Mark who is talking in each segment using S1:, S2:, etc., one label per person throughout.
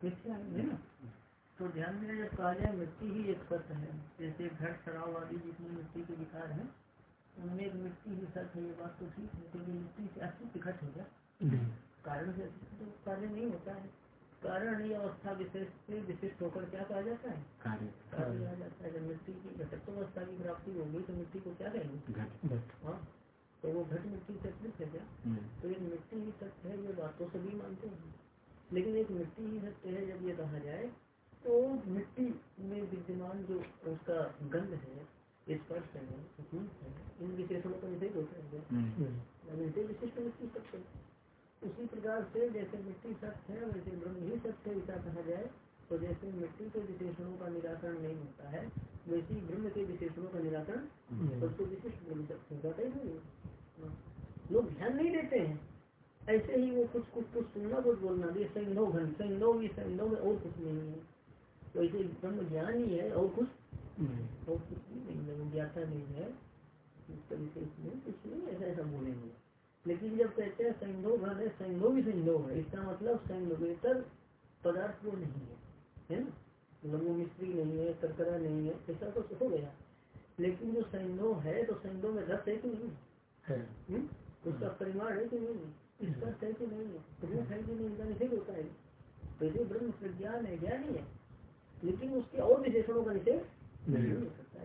S1: मिथ्या है ना? तो ध्यान में जब कहा जाए मिट्टी ही एक सत्य है। जैसे घट शराब आदि जितनी मिट्टी के विकार है उनमें एक मिट्टी ही सत्य है ये बात तो ठीक है क्योंकि मिट्टी से अस्तित्व घट है क्या कारण से तो कार्य नहीं होता है। कारण ही अवस्था विशेष से विशिष्ट होकर क्या कहा जाता है? कार्य। कहा जाता है। जब मिट्टी की घटत्व अवस्था की प्राप्ति होगी तो मिट्टी को क्या कहेंगे? हाँ तो वो घट मिट्टी से है क्या? तो एक मिट्टी ही सत्य है ये बात तो सभी मानते हैं। लेकिन एक मिट्टी ही सत्य है जब ये कहा जाए तो मिट्टी में विद्यमान जो उसका गंध है स्पर्श है है इन विशेषणों का निषेध होता है हम्म। विशिष्ट मिट्टी सत्य उसी प्रकार से जैसे मिट्टी सत्य है वैसे ब्रह्म ही सत्य ऐसा कहा जाए तो जैसे मिट्टी के विशेषणों का निराकरण नहीं होता है वैसे ही ब्रह्म के विशेषणों का निराकरण हम्म। सबसे विशिष्ट बोल सकते हैं हाँ। लोग ध्यान नहीं देते हैं ऐसे ही वो कुछ कुछ कुछ सुनना कुछ बोलना भी। संयोग घन संयोग संयोग और कुछ नहीं है। तो इसे ब्रह्म ज्ञान ही है और कुछ और कुछ भी नहीं है ज्ञाता नहीं है। कुछ नहीं ऐसा ऐसा बोलेंगे। लेकिन जब कहते हैं संयोग है संयोग ही संयोग है। इसका मतलब संयोगेतर पदार्थ वो नहीं है। है ना? लघु मिस्त्री नहीं है करकरा नहीं है ऐसा तो हो गया। लेकिन जो संयोग है तो संयोग में रस है कि नहीं? है। हम्म? उसका परिमाण है कि नहीं? इसका है कि नहीं है। रूप है कि नहीं इनका निषेध होता है। तो ब्रह्म प्रज्ञान है ज्ञान ही है। लेकिन उसके और विशेषणों का निषेध नहीं हो सकता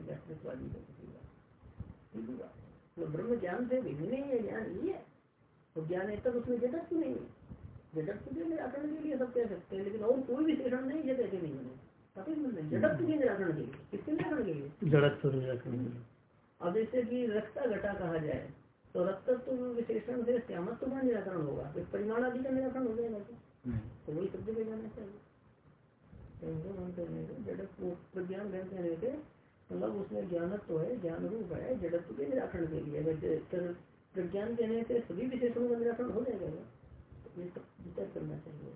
S1: तो ब्रह्म ज्ञान से भिन्न नहीं है ज्ञान ही है। तो ज्ञान है तब उसमें जगत क्यों नहीं है। जगत के निराकरण के लिए सब कह सकते हैं लेकिन और कोई विशेषण नहीं जगत के नहीं बने जगत के निराकरण के लिए। किसके निराकरण के लिए? जगत निराकरण अब जैसे कि रक्ता घटा कहा जाए तो रक्त तो विशेषण से श्यामत्व का निराकरण होगा परिमाण आदि का निराकरण हो जाएगा तो। वही सब जगह जाना चाहिए। प्रज्ञान ग्रहण कहने से मतलब उसमें ज्ञानत्व तो है ज्ञान रूप है जड़त्व के निराकरण के लिए। प्रज्ञान कहने से सभी विशेषणों का निराकरण हो जाएगा तो ये सब विचार करना चाहिए।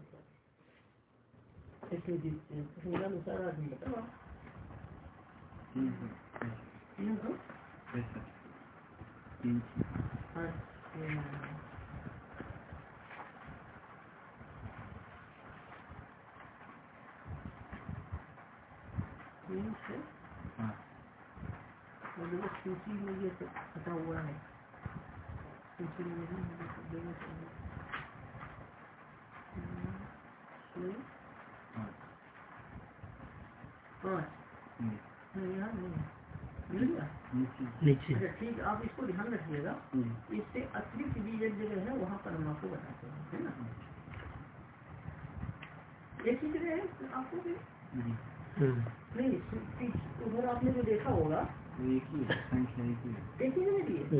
S1: इसलिए आदमी बताओ। हाँ। हाँ। मतलब सूची में ये फटा हुआ है सूची में नहीं देना चाहिए अच्छा ठीक आप इसको ध्यान रखिएगा। इससे अतिरिक्त भी एक जगह है वहाँ पर हम आपको बताते हैं है ना? एक ही जगह है आपको नहीं उधर आपने जो देखा होगा। एक ही एक ही एक ही।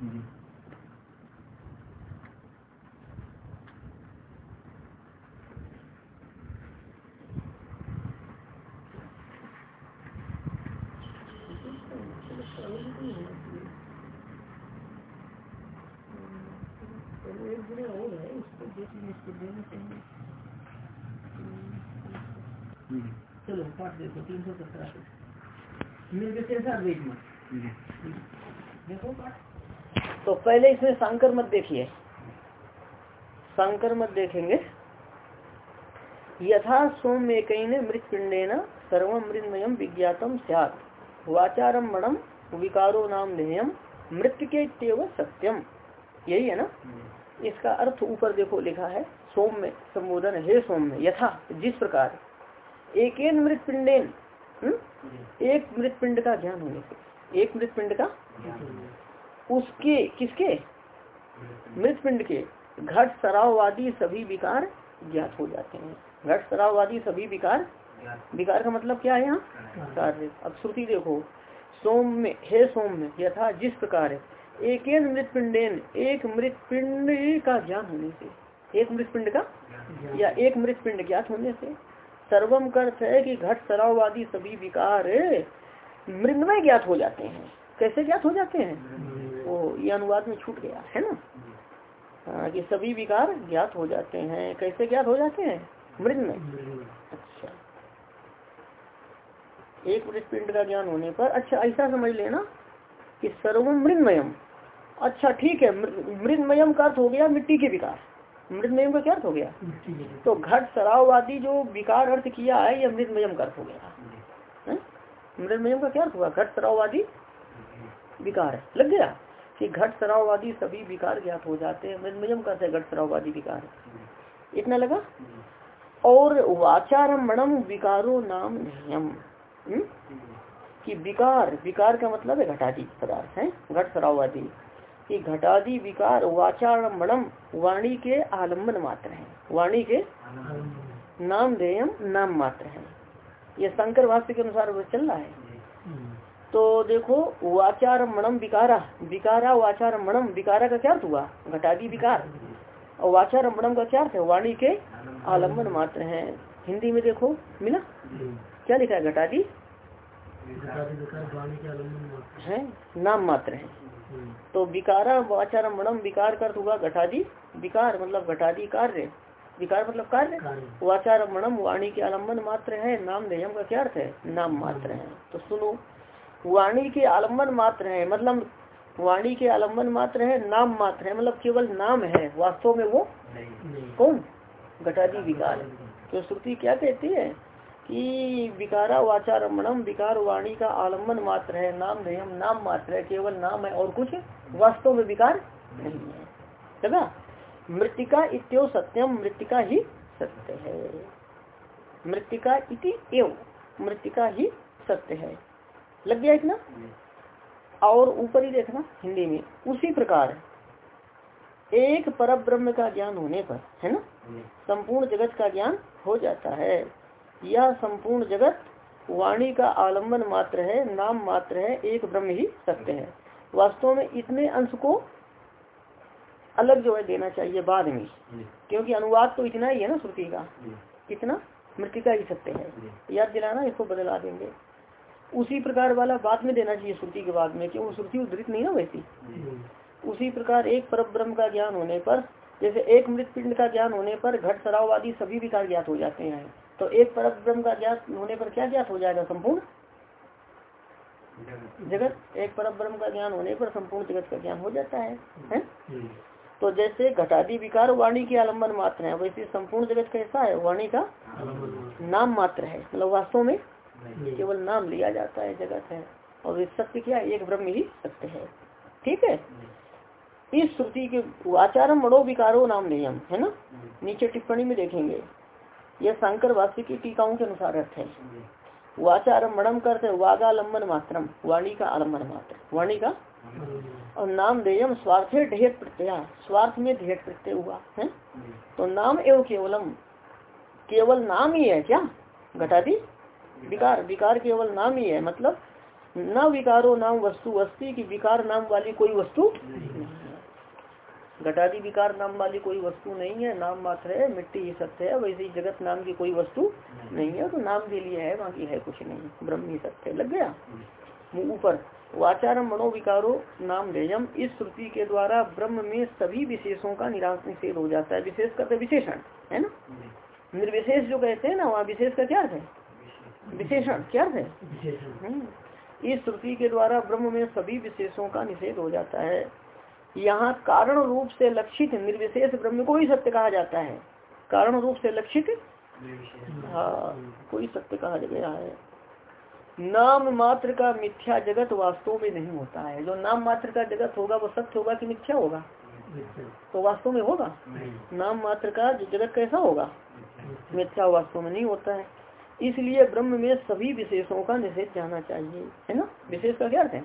S1: है चलो पाठ देखो तीन सौ सत्रह देखो तो पहले इसमें शंकर मत देखिए। शंकर मत देखेंगे। यथा सोम एक मृत पिंडेन सर्व मृतमयम विज्ञातम सैत वाचारम मणम विकारो नाम ध्येयम मृत्यु के सत्यम यही है ना? इसका अर्थ ऊपर देखो लिखा है सोम में संबोधन हे सोम में यथा जिस प्रकार। एक मृत पिंडेन हम्म? एक मृत पिंड का ज्ञान होने से। एक मृत पिंड का उसके किसके? मृत पिंड के। घट सराववादी सभी विकार ज्ञात हो जाते हैं। घट सराववादी सभी विकार विकार का मतलब क्या है यहाँ? कार्य। अब श्रुति देखो। सोम में हे सोम में यथा जिस प्रकार एक मृत पिंडेन एक मृत पिंड का ज्ञान होने से। एक मृत पिंड का या एक मृत पिंड ज्ञात होने से। सर्वम अर्थ है कि घट सराववादी सभी विकार मृदमय ज्ञात हो जाते हैं। कैसे ज्ञात हो जाते हैं? वो ये अनुवाद में छूट गया, है ना? कि सभी विकार ज्ञात हो जाते हैं। कैसे ज्ञात हो जाते हैं? मृद में अच्छा। एक मृत पिंड का ज्ञान होने पर अच्छा ऐसा समझ लेना कि सर्वम मृदमयम अच्छा ठीक है मृदमयम का अर्थ हो गया मिट्टी के विकार। मृदमयम का क्या अर्थ हो गया? तो घट सराववादी जो विकार अर्थ किया है यह मृदमयम का अर्थ हो गया। मृदमयम का क्या अर्थ हुआ? घट सराववादी विकार लग गया? कि घट सराववादी सभी विकार ज्ञात हो जाते हैं मृदमयम का अर्थ है घट सराववादी विकार इतना लगा? और वाचारमणम विकारो नाम नियम। हम्म? कि विकार विकार का मतलब है घटादी पदार्थ है? घट सराववादी। कि घटादी विकार वाचारमणम वाणी के आलंबन मात्र है। वाणी के नाम देयम नाम मात्र है। ये शंकर भाष्य के अनुसार चल रहा है। तो देखो वाचार मणम विकारा विकारा वाचार मणम विकारा का क्या अर्थ हुआ? घटादी विकार। और वाचार मणम का क्या अर्थ है? वाणी के आलंबन मात्र है। हिंदी में देखो मिला? क्या लिखा है? घटादी? है नाम मात्र है। तो विकारा वाचार मणम विकार कर हुआ घटादी विकार मतलब घटादी कार्य। विकार मतलब कार्य? वाचार मणम वाणी के आलंबन मात्र है नाम देयम का क्या अर्थ है? नाम मात्र है। तो सुनो वाणी के आलंबन मात्र है मतलब वाणी के आलंबन मात्र है नाम मात्र है मतलब केवल नाम है वास्तव में वो कौन? घटादी विकार। तो श्रुति क्या कहती है? कि विकारा वाचार मणम विकार वाणी का आलंबन मात्र है नाम धयम नाम मात्र है केवल नाम है और कुछ वास्तव में विकार नहीं है। लगा मृतिका इत्यो सत्यम मृतिका ही सत्य है। मृतिका इति एव मृतिका ही सत्य है। लग गया इतना? और ऊपर ही देखना हिंदी में। उसी प्रकार एक पर ब्रह्म का ज्ञान होने पर है ना? संपूर्ण जगत का ज्ञान हो जाता है। यह संपूर्ण जगत वाणी का आलंबन मात्र है नाम मात्र है एक ब्रह्म ही सत्य है। वास्तव में इतने अंश को अलग जो है देना चाहिए बाद में। क्योंकि अनुवाद तो इतना ही है ना श्रुति का। इतना मृतिका ही सत्य है। याद दिलाना इसको बदला देंगे। उसी प्रकार वाला बाद में देना चाहिए श्रुति के बाद में क्यों श्रुति उद्धृत नहीं ना वैसी। उसी प्रकार एक पर ब्रह्म का ज्ञान होने पर जैसे एक मृत पिंड का ज्ञान होने पर घट सराववादी सभी विकार ज्ञात हो जाते हैं। तो एक पर ब्रह्म का ज्ञात होने पर क्या ज्ञात हो जाएगा संपूर्ण? जगत। एक पर ब्रह्म का ज्ञान होने पर संपूर्ण जगत का ज्ञान हो जाता है, है? तो जैसे घटादी विकार वाणी के आलंबन मात्र है वैसे संपूर्ण जगत कैसा है? वाणी का नाम मात्र है। मतलब वास्तव में केवल नाम लिया जाता है जगत है। और सत्य क्या एक ब्रह्म ही सत्य है। ठीक है? इस श्रुति के आचारम मणो विकारो नाम नियम है ना? नीचे टिप्पणी में देखेंगे। यह शंकर वास्तविक की टीकाओं के अनुसार अर्थ है। वाचारम मणम करते, वागालंबन मात्रम वाणी का आलंबन मात्र, वाणी का और नाम देयम स्वार्थ ढेर प्रत्यय, स्वार्थ में ढेर प्रत्यय हुआ, है? तो नाम एवं केवलम, केवल नाम ही है क्या? घटा दी विकार विकार केवल नाम ही है मतलब न विकारो नाम वस्तु, वस्ती की विकार नाम वाली कोई वस्तु घटादी विकार नाम वाली कोई वस्तु नहीं है नाम मात्र है मिट्टी ही सत्य है वैसे ही जगत नाम की कोई वस्तु नहीं है तो नाम के लिए है बाकी है कुछ नहीं ब्रह्म ही सत्य लग गया? ऊपर। वाचारम मनोविकारो नाम देयम। इस श्रुति के द्वारा ब्रह्म में सभी विशेषों का निराश निषेध हो जाता है। विशेष करते विशेषण है ना? निर्विशेष जो कहते हैं ना वहाँ विशेष का क्या है? विशेषण। क्या है? इस श्रुति के द्वारा ब्रह्म में सभी विशेषों का निषेध हो जाता है। यहाँ कारण रूप से लक्षित निर्विशेष ब्रह्म को ही सत्य कहा जाता है। कारण रूप से लक्षित? हाँ कोई सत्य कहा गया है। नाम मात्र का मिथ्या जगत वास्तव में नहीं होता है। जो नाम मात्र का जगत होगा वो सत्य होगा कि मिथ्या होगा? तो वास्तव में होगा। नाम मात्र का जगत कैसा होगा? मिथ्या। वास्तव में नहीं होता है। इसलिए ब्रह्म में सभी विशेषों का निषेध जाना चाहिए। है ना? विशेष का क्या अर्थ है?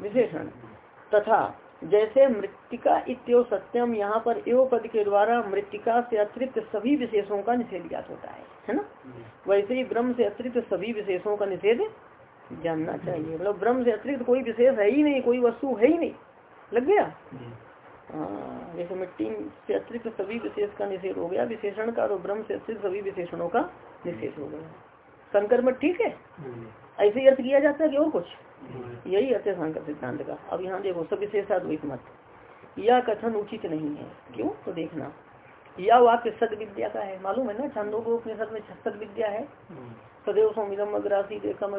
S1: विशेषण। तथा जैसे मृतिका इत्यो सत्यम यहाँ पर एव पद के द्वारा मृतिका से अतिरिक्त सभी विशेषों का निषेध ज्ञात होता है है ना? वैसे ही ब्रह्म से अतिरिक्त सभी विशेषों का निषेध जानना चाहिए। मतलब ब्रह्म से अतिरिक्त कोई विशेष है ही नहीं कोई वस्तु है ही नहीं। लग गया? हाँ जैसे मिट्टी से अतिरिक्त सभी विशेष का निषेध हो गया विशेषण का तो ब्रह्म से अतिरिक्त सभी विशेषणों का निषेध हो गया। शंकर मत ठीक है? ऐसे ही अर्थ किया जाता है कि और कुछ? यही अर्थ है शंकर सिद्धांत का। अब यहाँ देखो सब विशेषाद्वैत मत यह कथन उचित नहीं है। क्यों? तो देखना। यह वाक्य सद विद्या का है। मालूम है ना? छंदों को अपने सद में सद विद्या है सदैव सोमिदम अग्रासी देखम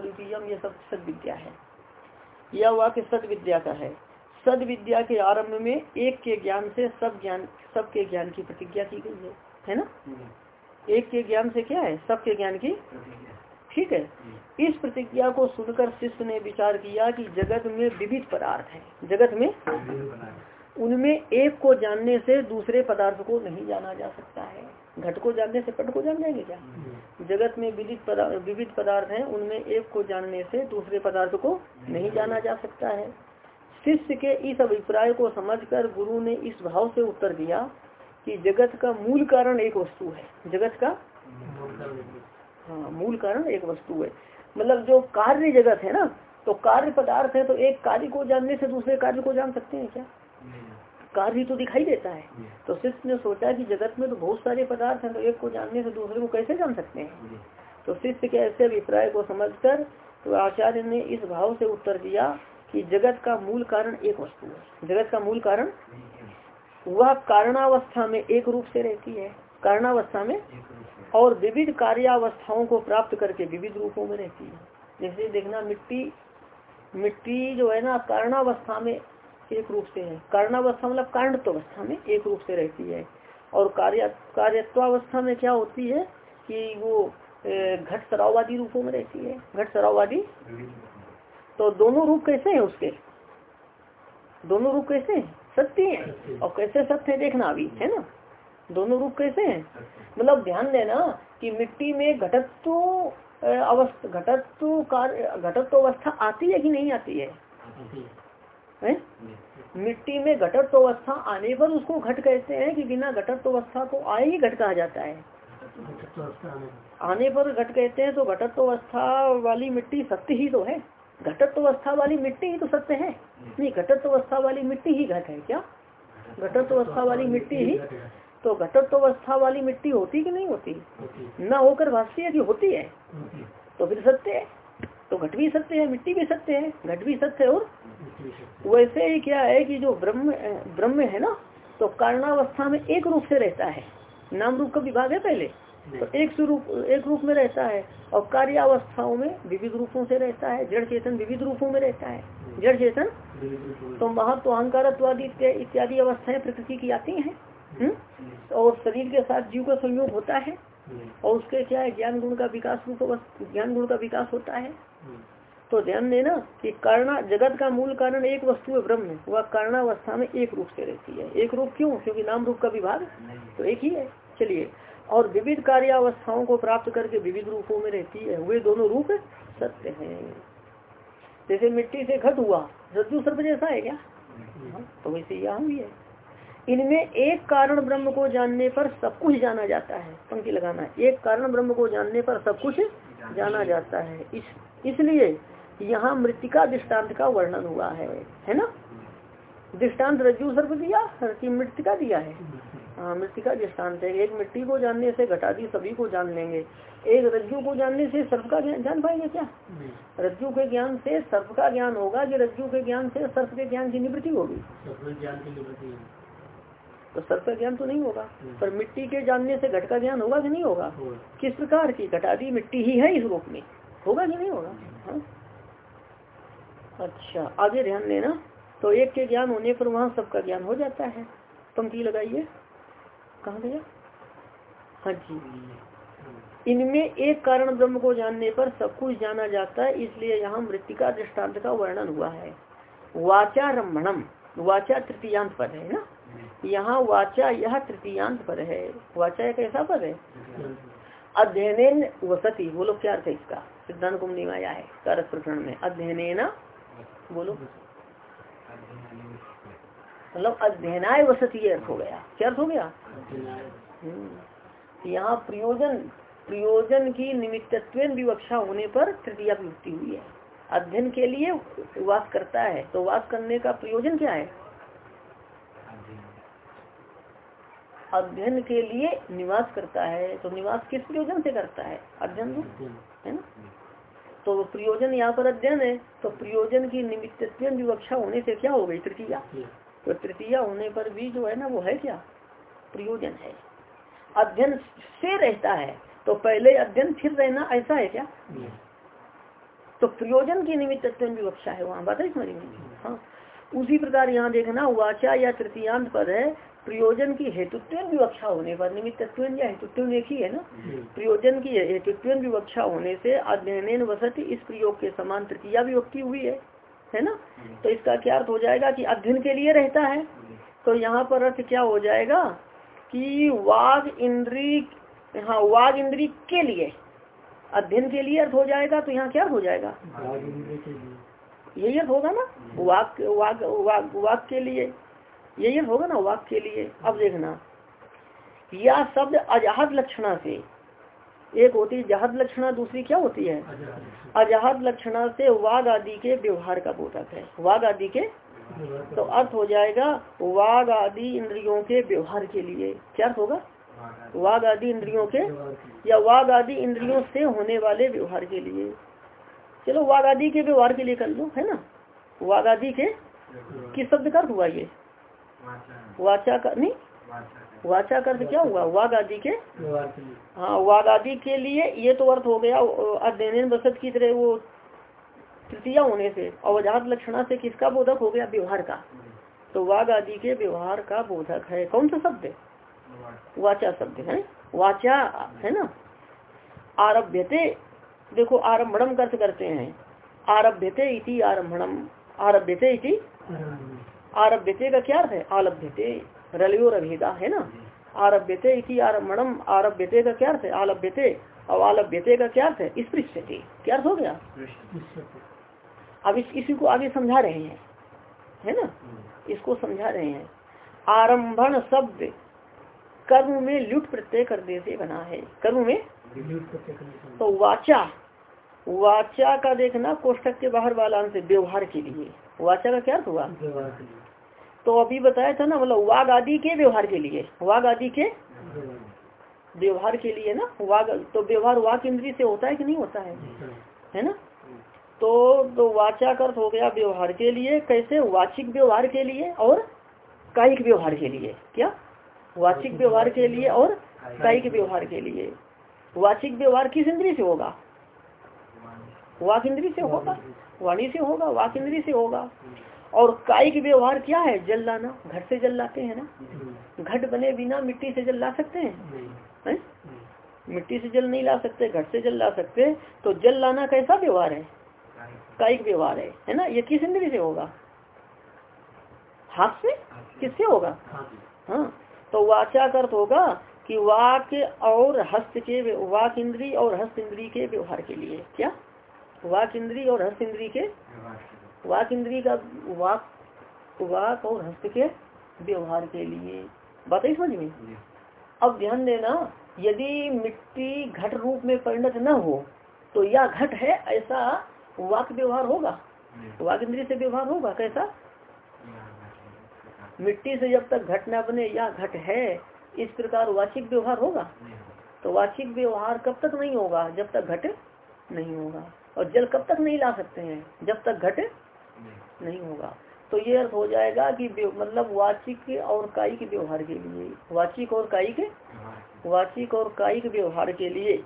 S1: ये सब सद विद्या है। यह वाक्य सद विद्या का है। सद विद्या के आरंभ में एक के ज्ञान से सब ज्ञान सबके ज्ञान की प्रतिज्ञा की गई है। है ना? एक के ज्ञान से क्या है? सबके ज्ञान की ठीक है? इस प्रतिज्ञा को सुनकर शिष्य ने विचार किया कि जगत में विविध पदार्थ है। जगत में उनमें एक को जानने से दूसरे पदार्थ को नहीं जाना जा सकता है। घट को जानने से पट को जान जाएँगे क्या? जगत में विविध विविध पदार्थ है उनमें एक को जानने से दूसरे पदार्थ को नहीं जाना जा सकता है। शिष्य के इस अभिप्राय को समझकर गुरु ने इस भाव से उत्तर दिया कि जगत का मूल कारण एक वस्तु है। जगत का हाँ मूल कारण एक वस्तु है। मतलब जो कार्य जगत है ना तो कार्य पदार्थ है तो एक कार्य को जानने से दूसरे कार्य को जान सकते हैं क्या? कार्य तो दिखाई देता है। तो शिष्य ने सोचा कि जगत में तो बहुत सारे पदार्थ हैं तो एक को जानने से दूसरे को कैसे जान सकते हैं? तो शिष्य के ऐसे अभिप्राय को समझकर तो आचार्य ने इस भाव से उत्तर दिया कि जगत का मूल कारण एक वस्तु है। जगत का मूल कारण? वह कारणावस्था में एक रूप से रहती है। कारणावस्था में और विविध कार्यावस्थाओं को प्राप्त करके विविध रूपों में रहती है। जैसे देखना मिट्टी मिट्टी जो है ना कारणावस्था में एक रूप से है। कारणावस्था मतलब कारणत्वस्था में एक रूप से रहती है। और कार्य कार्यत्वावस्था में क्या होती है कि वो घट सराववादी रूपों में रहती है। घट सराववादी? तो दोनों रूप कैसे हैं उसके? दोनों रूप कैसे हैं? सत्य है। और कैसे सत्य है देखना अभी है ना? दोनों रूप कैसे हैं? मतलब ध्यान देना कि मिट्टी में घटत्व अवस्था, घटत्व कार्य, घटत्व अवस्था आती है कि नहीं आती है? है? मिट्टी में घटत्व अवस्था आने पर उसको घट कहते हैं कि बिना घटत्व अवस्था को आए ही घट कहा जाता है। आने पर घट कहते हैं तो घटत्व अवस्था वाली मिट्टी सत्य ही तो है। घटत्व अवस्था वाली मिट्टी ही तो सत्य है। नहीं, घटत्व अवस्था वाली मिट्टी ही घट है। क्या? घटत्व अवस्था वाली मिट्टी ही तो घटत्व अवस्था वाली मिट्टी होती कि नहीं होती? न होकर भाष्य है कि होती है। तो फिर सत्य है। तो घट भी सत्य है मिट्टी भी सत्य है घट भी सत्य है और वैसे ही क्या है कि जो ब्रह्म ब्रह्म है ना तो कारणावस्था में एक रूप से रहता है। नाम रूप का विभाग है पहले तो एक स्वरूप एक रूप में रहता है और कार्यावस्थाओं में विविध रूपों से रहता है जड़ चेतन विविध रूपों में रहता है। जड़ चेतन तो महत्व अहंकारत्वादी इत्यादि अवस्थाएँ प्रकृति की आती हैं। हम्म? और शरीर के साथ जीव का संयोग होता है। और उसके क्या है? ज्ञान गुण का विकास रूप ज्ञान गुण का विकास होता है। तो ध्यान देना कि कारण जगत का मूल कारण एक वस्तु है ब्रह्म वह कारणावस्था में एक रूप से रहती है। एक रूप क्यों? क्योंकि नाम रूप का विभाग तो एक ही है। चलिए। और विविध कार्यावस्थाओं को प्राप्त करके विविध रूपों में रहती है। वे दोनों रूप सत्य है। जैसे मिट्टी से घट हुआ रज्जु सर्प जैसा है क्या? हाँ, तो वैसे यहाँ भी है। इनमें एक कारण ब्रह्म को जानने पर सब कुछ जाना जाता है। पंक्ति लगाना। एक कारण ब्रह्म को जानने पर सब कुछ जाना जाता है। इस, इसलिए यहाँ मृतिका दृष्टांत का वर्णन हुआ है। है ना? दृष्टांत रज्जु सर्प दिया मृतिका दिया है। हाँ मृतिका दृष्टांत है। एक मिट्टी को जानने से घटा घटादी सभी को जान लेंगे। एक रज्जु को जानने से सर्प का ज्ञान जान पाएँगे क्या? रज्जु के ज्ञान से सर्प का ज्ञान होगा। कि रज्जु के ज्ञान से सर्प के ज्ञान की निवृत्ति होगी। तो सर्प का ज्ञान तो नहीं होगा। पर मिट्टी के जानने से घट का ज्ञान होगा कि नहीं होगा? किस प्रकार की घटादी मिट्टी ही है इस रूप में? होगा कि नहीं होगा? हाँ। अच्छा आगे ध्यान देना। तो एक के ज्ञान होने पर वहाँ सबका ज्ञान हो जाता है। पंक्ति लगाइए। कहा गया हाँ जी। इनमें एक कारण ब्रह्म को जानने पर सब कुछ जाना जाता है इसलिए यहाँ मृतिका दृष्टांत का वर्णन हुआ है। वाचा रमणम वाचा तृतीयांत पद है ना? यहाँ वाचा यह तृतीयांत पर है। वाचा एक ऐसा पद है? अध्ययन वसती बोलो क्या अर्थ है इसका? सिद्धांत कुंभ आया है कारक प्रकरण में। अध्ययन बोलो। मतलब अध्ययनाय वसती अर्थ हो गया। क्या अर्थ हो गया? हम्म। यहाँ प्रयोजन प्रयोजन की निमित्तत्व विवक्षा होने पर तृतीया विभक्ति हुई है। अध्ययन के लिए वास करता है तो वास करने का प्रयोजन क्या है? अध्ययन के लिए निवास करता है तो निवास किस प्रयोजन से करता है? अध्ययन है ना? तो प्रयोजन यहाँ पर अध्ययन है तो प्रयोजन की निमित्त विवक्षा होने से क्या हो गई? तृतीया। तो तृतीय होने पर भी जो है ना वो है क्या? प्रयोजन है। अध्ययन से रहता है तो पहले अध्ययन फिर रहना ऐसा है क्या? तो प्रयोजन की निमित्त विवक्षा है वहाँ बात है समझ में? हाँ। उसी प्रकार यहाँ देखना वाचा या तृतीयांत पद है प्रयोजन की हेतुत्व विवक्षा होने पर निमित्त या हेतुत्व एक ही है ना? प्रयोजन की हेतुत्व विवक्षा होने से अध्ययन वसत इस प्रयोग के समान तृतीया विभक्ति हुई है है ना? तो इसका क्या अर्थ हो जाएगा कि अध्ययन के लिए रहता है। तो यहाँ पर अर्थ क्या हो जाएगा कि वाघ इंद्री हाँ वाघ इंद्री के लिए अध्ययन के लिए अर्थ हो जाएगा। तो यहाँ क्या हो जाएगा? यही अर्थ होगा ना? वाक वाक वाक वाक के लिए। यही होगा ना वाक के लिए। अब देखना। या शब्द अजहद लक्षणा से। एक होती है जहद लक्षणा, दूसरी क्या होती है? अजहद लक्षणा से वाघ आदि के व्यवहार का बोधक है। वाघ आदि के? तो अर्थ हो जाएगा वाघ आदि इंद्रियों के व्यवहार के लिए। क्या होगा? वाघ आदि इंद्रियों के? या वाघ आदि इंद्रियों से होने वाले व्यवहार के लिए। चलो वाघ आदि के व्यवहार के लिए कर लो, है ना? वाघ आदि के? किस शब्द का हुआ ये? वाचा का नहीं? वाचा का क्या हुआ? वाघ आदि के? हाँ वाघ आदि के लिए ये तो अर्थ हो गया अध्ययन बसत की तरह वो तृतीया होने से अवजात लक्षणा से किसका बोधक हो गया? व्यवहार का। तो वाघ आदि के व्यवहार का बोधक है। कौन सा शब्द वाचा शब्द है वाचा, है ना? आरभ्यते, देखो आरम्भम अर्थ करते हैं। आरभ्यते इति आरम्भम आरभ्यते इति आरभ्यते का क्या अर्थ है? आलभ्यते। रलियो रभेदा, है ना? आरभ्यते इति आरम्भम आरभ्यते का क्या अर्थ है? आलभ्यते। और आलभ्यते का क्या अर्थ है? स्पृश्यते। क्या अर्थ हो गया? अब इस, इसी को आगे समझा रहे हैं, है ना? इसको समझा रहे हैं। आरंभन शब्द कर्म में लुट प्रत्यय करने से बना है। कर्म में? तो वाचा। वाचा का देखना कोष्टक के बाहर वाला से व्यवहार के लिए। वाचा का क्या हुआ? तो अभी बताया था ना मतलब वाघ आदि के व्यवहार के लिए। वाघ आदि के व्यवहार के लिए ना, वाघ तो व्यवहार वाक इंद्री से होता है कि नहीं होता है? है ना? तो तो वाचा हो गया व्यवहार के लिए, कैसे? वाचिक व्यवहार के लिए और कायिक व्यवहार के लिए। क्या? वाचिक व्यवहार के लिए और कायिक व्यवहार के लिए। वाचिक व्यवहार किस इंद्री से होगा? वाक इंद्री से होगा। वाणी से होगा वाक इंद्री से होगा। और कायिक व्यवहार क्या है? जल लाना घट से जल लाते हैं ना? घट बने बिना मिट्टी से जल ला सकते हैं? है? मिट्टी से जल नहीं ला सकते, घट से जल ला सकते तो जल लाना कैसा व्यवहार है? कायिक व्यवहार है। है ना? ये किस इंद्री से होगा? हाथ से? किससे होगा? हाँ। तो वाचा अर्थ होगा कि वाक और हस्त के वाक इंद्री और हस्त इंद्री के व्यवहार के लिए। क्या? वाक इंद्री और हस्त इंद्री के वाक इंद्री का वाक वाक और हस्त के व्यवहार के लिए। बात है समझ में? अब ध्यान देना यदि मिट्टी घट रूप में परिणत न हो तो यह घट है ऐसा वाक व्यवहार होगा? वाक इंद्री से व्यवहार होगा कैसा? मिट्टी से जब तक घट न बने या घट है इस प्रकार वाचिक व्यवहार होगा? तो वाचिक व्यवहार कब तक नहीं होगा? जब तक घट नहीं होगा। और जल कब तक नहीं ला सकते हैं? जब तक घट नहीं होगा। तो ये अर्थ हो जाएगा कि मतलब वाचिक और कायिक व्यवहार के लिए वाचिक और कायिक वाचिक और कायिक व्यवहार के लिए।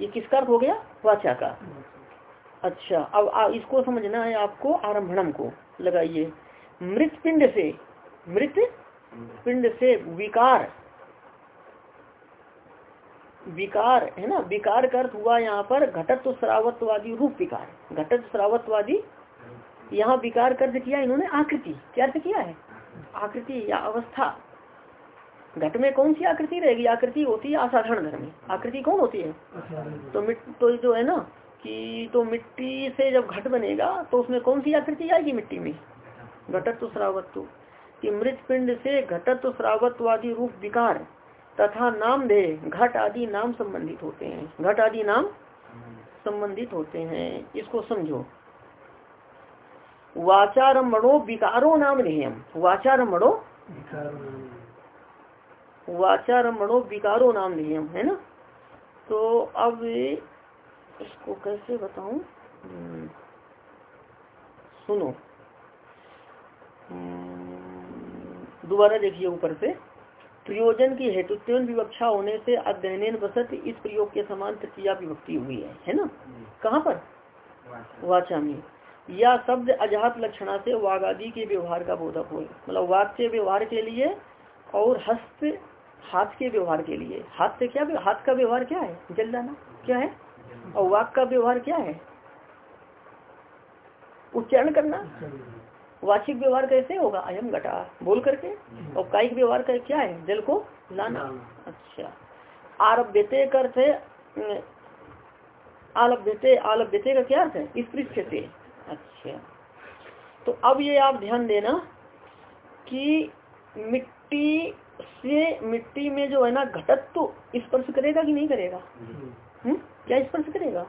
S1: ये किसका अर्थ हो गया? वाचा का। अच्छा अब आ, इसको समझना है आपको आरंभम को। लगाइए। मृत पिंड से मृत पिंड से विकार विकार है ना? विकार का अर्थ हुआ यहाँ पर घटत श्रावत्वादी रूप विकार। घटत श्रावत्वादी यहाँ विकार कर्ज किया इन्होंने आकृति। क्या अर्थ किया है? आकृति या अवस्था। घट में कौन सी आकृति रहेगी? आकृति होती है असाधारण धर्म। में आकृति कौन होती है? तो तो जो है ना कि तो मिट्टी से जब घट बनेगा तो उसमें कौन सी आकृति आएगी मिट्टी में? घटत्व श्रावत्व। कि मृत पिंड से घटत्व श्रावत्वादी रूप विकार तथा नाम दे घट आदि नाम संबंधित होते हैं। घट आदि नाम संबंधित होते हैं। इसको समझो। वाचारमणो विकारो नाम ध्येयम वाचारमणो वाचारमणो विकारो नाम ध्येयम है ना? तो अब इसको कैसे बताऊँ? हम्म, सुनो। हम्म, दोबारा देखिए ऊपर से। प्रयोजन की हेतुत्व विवक्षा होने से अध्ययन बसत इस प्रयोग के समान तृतीया विभक्ति हुई है है ना? कहाँ पर? वाचा में। या शब्द अजात लक्षणा से वाघ आदि के व्यवहार का बोधक हो मतलब वाघ के व्यवहार के लिए और हस्त, हाथ के व्यवहार के लिए। हाथ से क्या हाथ का व्यवहार क्या है? जल जाना क्या है? और वाक का व्यवहार क्या है? उच्चारण करना। वाचिक व्यवहार कैसे होगा? अयम घटा, बोल करके। और कायिक व्यवहार का क्या है? जल को लाना। अच्छा। आरभ्यते करते, आलभ्यते आलभ्यते का क्या अर्थ है? इस पृष्ठते अच्छा। तो अब ये आप ध्यान देना कि मिट्टी से मिट्टी में जो है ना घटत्व स्पर्श करेगा कि नहीं करेगा? हम्म। क्या स्पर्श करेगा?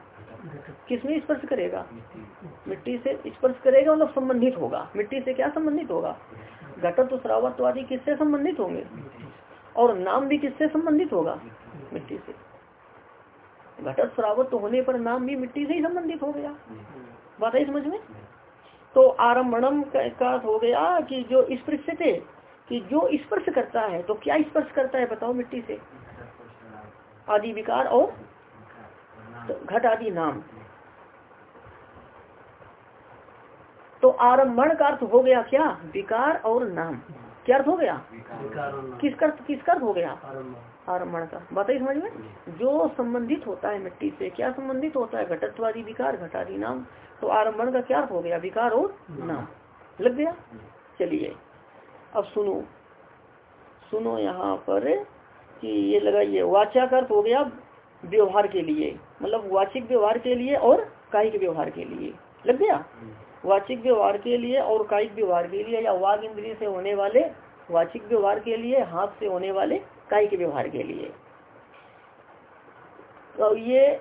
S1: किसमें स्पर्श करेगा? मिट्टी। से स्पर्श करेगा मतलब संबंधित होगा। मिट्टी से क्या संबंधित होगा? घटत्व। श्रावत्व आदि किससे संबंधित होंगे? और नाम भी किससे संबंधित होगा? मिट्टी। से। घटत श्रावत्व होने पर नाम भी मिट्टी से ही संबंधित हो गया। बात है समझ में? तो आरम्भम का हो गया कि जो स्पर्श थे, कि जो स्पर्श करता है तो क्या स्पर्श करता है बताओ मिट्टी से? आदि विकार और तो घट आदि नाम। तो आरम्भण का अर्थ हो गया क्या? विकार और नाम। क्या अर्थ हो गया? किस अर्थ किस अर्थ हो गया? आरम्भण का। बताइए समझ में? जो संबंधित होता है मिट्टी से, क्या संबंधित होता है? घटत्वादी विकार घटादी नाम। तो आरम्भण का क्या हो गया? विकार और नाम लग गया? चलिए। अब सुनो। सुनो यहाँ पर कि ये लगाइए। वाचा का अर्थ हो गया व्यवहार के लिए। मतलब वाचिक व्यवहार के लिए और कायिक व्यवहार के लिए। लग गया? वाचिक व्यवहार के लिए और कायिक व्यवहार के लिए या वाघ इंद्रिय से होने वाले, वाचिक व्यवहार के लिए, हाथ से होने वाले कायिक व्यवहार के लिए। तो ये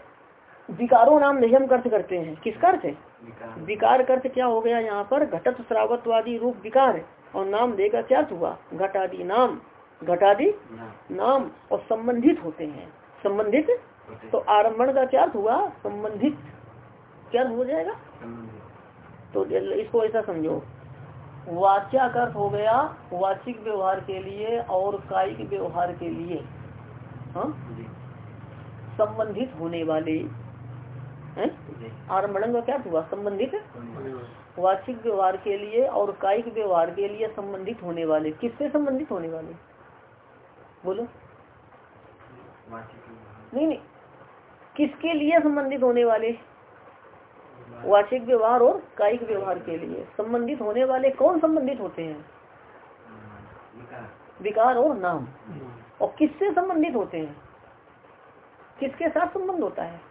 S1: विकारों नाम नियम अर्थ करते हैं। किसका अर्थ है? विकार। अर्थ क्या हो गया यहाँ पर? घटत श्रावत्वादी रूप विकार और नाम देगा क्या? हुआ? घट आदि नाम। घटादि नाम। और संबंधित होते हैं। संबंधित? तो आरंभण का क्या हुआ? संबंधित। क्या हो जाएगा? तो इसको ऐसा समझो। वाच्या का अर्थ हो गया वाचिक व्यवहार के लिए और कायिक व्यवहार के लिए। हाँ? संबंधित होने वाले आरम्भण का क्या हुआ? संबंधित? वाचिक व्यवहार के लिए और कायिक व्यवहार के लिए संबंधित होने वाले। किससे संबंधित होने वाले? बोलो। नहीं नहीं। किसके लिए संबंधित होने वाले? वाचिक व्यवहार और कायिक व्यवहार के लिए। संबंधित होने वाले कौन संबंधित होते हैं? विकार। और नाम। और किससे संबंधित होते हैं? किसके साथ संबंध होता है?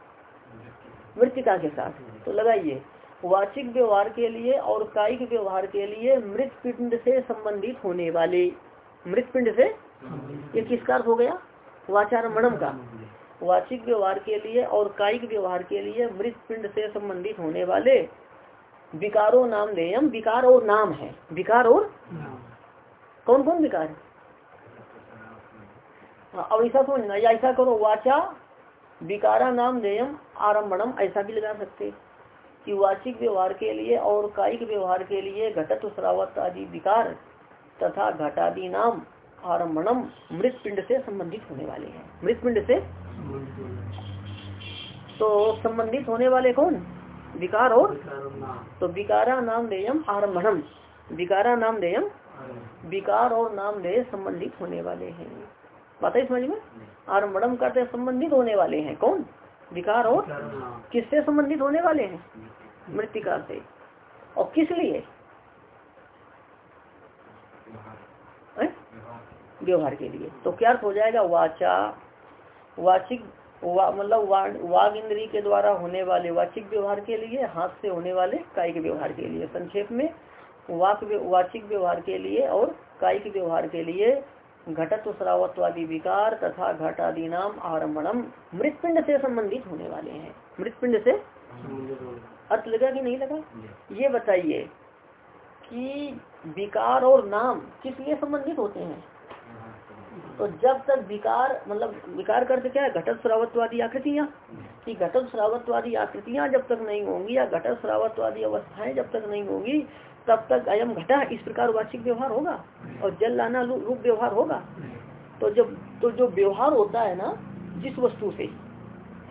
S1: मृतिका के साथ। तो लगाइए वाचिक व्यवहार के लिए और कायिक व्यवहार के लिए मृत पिंड से संबंधित होने वाले मृत पिंड से? ये किसका हो गया? वाचार मणम का। वाचिक व्यवहार के लिए और कायिक व्यवहार के लिए मृत पिंड से संबंधित होने वाले विकारो नाम देयम विकार और नाम है। विकार और कौन कौन विकार? हाँ, अब ऐसा समझना या ऐसा करो वाचा विकारा नाम देयम आरम्भम ऐसा भी लगा सकते कि वाचिक व्यवहार के लिए और कायिक व्यवहार के लिए घटत श्रावत आदि विकार तथा घटादि नाम आरम्भम मृत पिंड से संबंधित होने वाले हैं। मृत पिंड से? तो संबंधित होने वाले कौन? विकार और? तो विकारा नाम देयम आरम्भम विकारा नाम देयम विकार और नाम दे संबंधित होने वाले हैं। बात है समझ में? आरम्भम करते संबंधित होने वाले हैं। कौन? विकार और किससे संबंधित होने वाले हैं? मृतिका। से। और किस लिए? व्यवहार। के लिए। तो क्या अर्थ हो जाएगा? वाचा वाचिक वा, मतलब वाग इंद्री के द्वारा होने वाले वाचिक व्यवहार के लिए हाथ से होने वाले कायिक व्यवहार के लिए। संक्षेप में वाक वाचिक व्यवहार के लिए और कायिक व्यवहार के लिए घटत्व श्रावत्वादी विकार तथा घट आदि नाम आरम्भम मृतपिंड से संबंधित होने वाले हैं। मृतपिंड से? अर्थ लगा कि नहीं लगा? ये बताइए कि विकार और नाम किस लिए संबंधित होते हैं? तो जब तक विकार मतलब विकार करते क्या है? घटक श्रावत्वादी आकृतियाँ? कि घटक श्रावत्वादी आकृतियाँ जब तक नहीं होंगी या घटक श्रावत्वादी अवस्थाएँ जब तक नहीं होंगी तब तक अयम घटा इस प्रकार वाचिक व्यवहार होगा और जल लाना रूप व्यवहार होगा। तो जब तो जो व्यवहार होता है ना जिस वस्तु से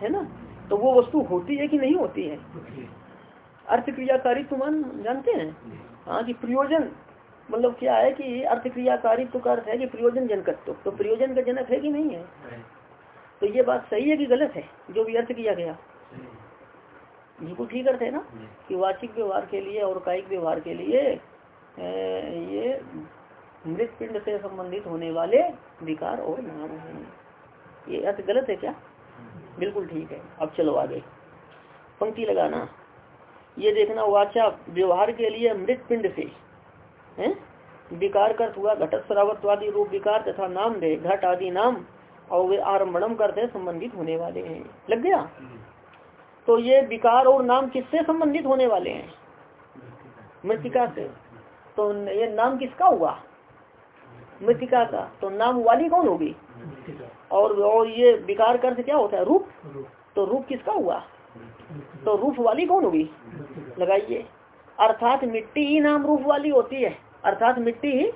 S1: है ना तो वो वस्तु होती है कि नहीं होती है? अर्थ क्रियाकारी मान जानते हैं? हाँ कि प्रयोजन मतलब क्या है कि अर्थ क्रियाकारित्व का अर्थ है कि प्रयोजन जनकत्व। तो प्रयोजन का जनक है कि नहीं है? तो ये बात सही है कि गलत है जो भी अर्थ किया गया? बिल्कुल ठीक करते है ना कि वाचिक व्यवहार के लिए और कायिक व्यवहार के लिए ये मृत पिंड से संबंधित होने वाले विकार और नाम है। ये अर्थ गलत है क्या? बिल्कुल ठीक है। अब चलो आगे। पंक्ति लगाना। ये देखना वाचा व्यवहार के लिए मृत पिंड से है विकार कर हुआ घटक सरावत्वादी रूप विकार तथा नाम दे घट आदि नाम और वे आरम्भम करते संबंधित होने वाले हैं। लग गया? तो ये विकार और नाम किससे संबंधित होने वाले हैं? मृतिका से। तो ये नाम किसका हुआ? मृतिका का। तो नाम वाली कौन होगी? और और ये विकार कर से क्या होता है? रूप। तो रूप किसका हुआ? तो रूप वाली कौन होगी? लगाइए। अर्थात मिट्टी ही नाम रूप वाली होती है। अर्थात मिट्टी ही।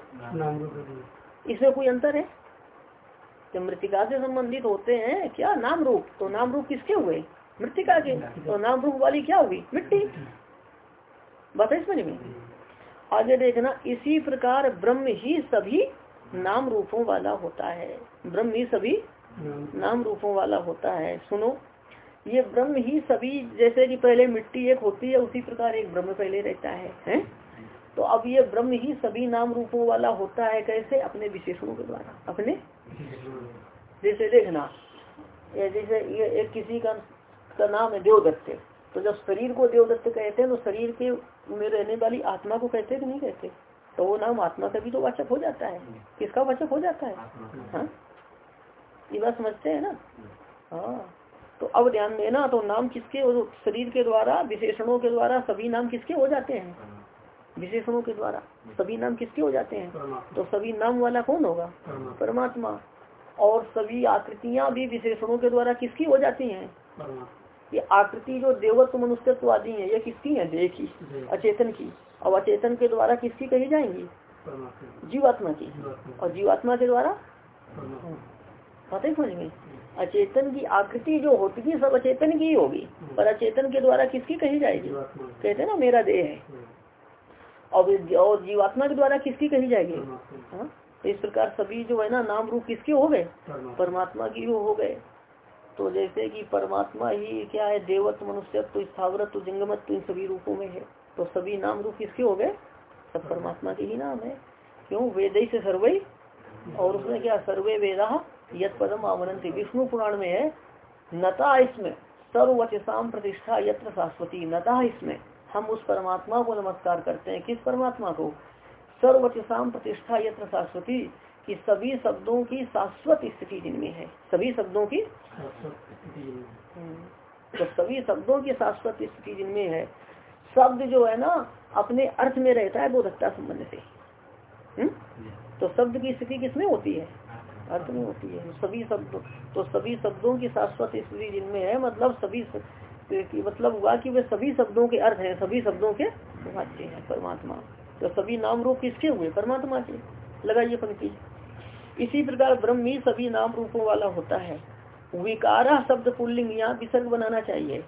S1: इसमें कोई अंतर है? जब मृतिका से संबंधित होते हैं क्या? नाम रूप। तो नाम रूप किसके हुए? मृतिका के? तो नाम रूप वाली क्या होगी मिट्टी। बताइए समझ में? आगे देखना इसी प्रकार ब्रह्म ही सभी नाम रूपों वाला होता है। ब्रह्म ही सभी नाम रूपों वाला होता है। सुनो ये ब्रह्म ही सभी जैसे कि पहले मिट्टी एक होती है उसी प्रकार एक ब्रह्म पहले रहता है, है? तो अब ये ब्रह्म ही सभी नाम रूपों वाला होता है कैसे? अपने विशेषणों के द्वारा। अपने? जैसे देखना जैसे ये एक किसी का का नाम है देवदत्त। तो जब शरीर को देवदत्त कहते हैं तो शरीर के में रहने वाली आत्मा को कहते कि नहीं कहते? तो वो नाम आत्मा का भी तो वाचक हो जाता है। किसका वाचक हो जाता है? हाँ? ये बात समझते हैं ना? हाँ। तो अब ध्यान देना तो नाम किसके शरीर के द्वारा विशेषणों के द्वारा सभी नाम किसके हो जाते हैं? विशेषणों के द्वारा सभी नाम किसके हो जाते हैं? तो सभी नाम वाला कौन होगा? परमात्मा। और सभी आकृतियाँ भी विशेषणों के द्वारा किसकी हो जाती हैं? ये आकृति जो देवत्व मनुष्यत्व आदि है ये किसकी है? देह की अचेतन की। और अचेतन के द्वारा किसकी कही जाएँगी? जीवात्मा की। और जीवात्मा के द्वारा? पता ही समझ में अचेतन की आकृति जो होती है सब अचेतन की ही होगी। पर अचेतन के द्वारा किसकी कही जाएगी? कहते ना मेरा देह है। और जीवात्मा के द्वारा किसकी कही जाएगी? हाँ? तो इस प्रकार सभी जो है ना नाम रूप किसके हो गए? परमात्मा। की हो गए। तो जैसे कि परमात्मा ही क्या है? देवत्व, मनुष्यत्व, स्थावरत्व, जंगमत्व, इन सभी रूपों में है। तो सभी नाम रूप किसके हो गए? सब परमात्मा के ही नाम है। क्यों? वेद से सर्वे और उसमें क्या? सर्वे वेदा यद पदम आवरंती विष्णु पुराण में है, नता इसमें सर्वचसाम प्रतिष्ठा यत्र शाश्वती। नता इसमें, हम उस परमात्मा को नमस्कार करते हैं। किस परमात्मा को? सर्वचसाम प्रतिष्ठा यत्र शाश्वती। कि सभी शब्दों की शाश्वत स्थिति जिनमें है सभी शब्दों की हम्म। तो सभी शब्दों की शाश्वत स्थिति जिनमें है शब्द जो है ना अपने अर्थ में रहता है बोधकता संबंध से हुँ? हम्म? तो शब्द की स्थिति किसमें होती है अर्थ में होती है सभी शब्द तो सभी शब्दों की शाश्वत स्थिति जिनमें है मतलब सभी की मतलब हुआ कि वे सभी शब्दों के अर्थ हैं सभी शब्दों के वाच्य हैं परमात्मा तो सभी नाम रूप किसके हुए परमात्मा के लगाइए पंक्ति इसी प्रकार ब्रह्म ही सभी नाम रूपों वाला होता है। विकारा शब्द पुल्लिंग यहाँ विसर्ग बनाना चाहिए।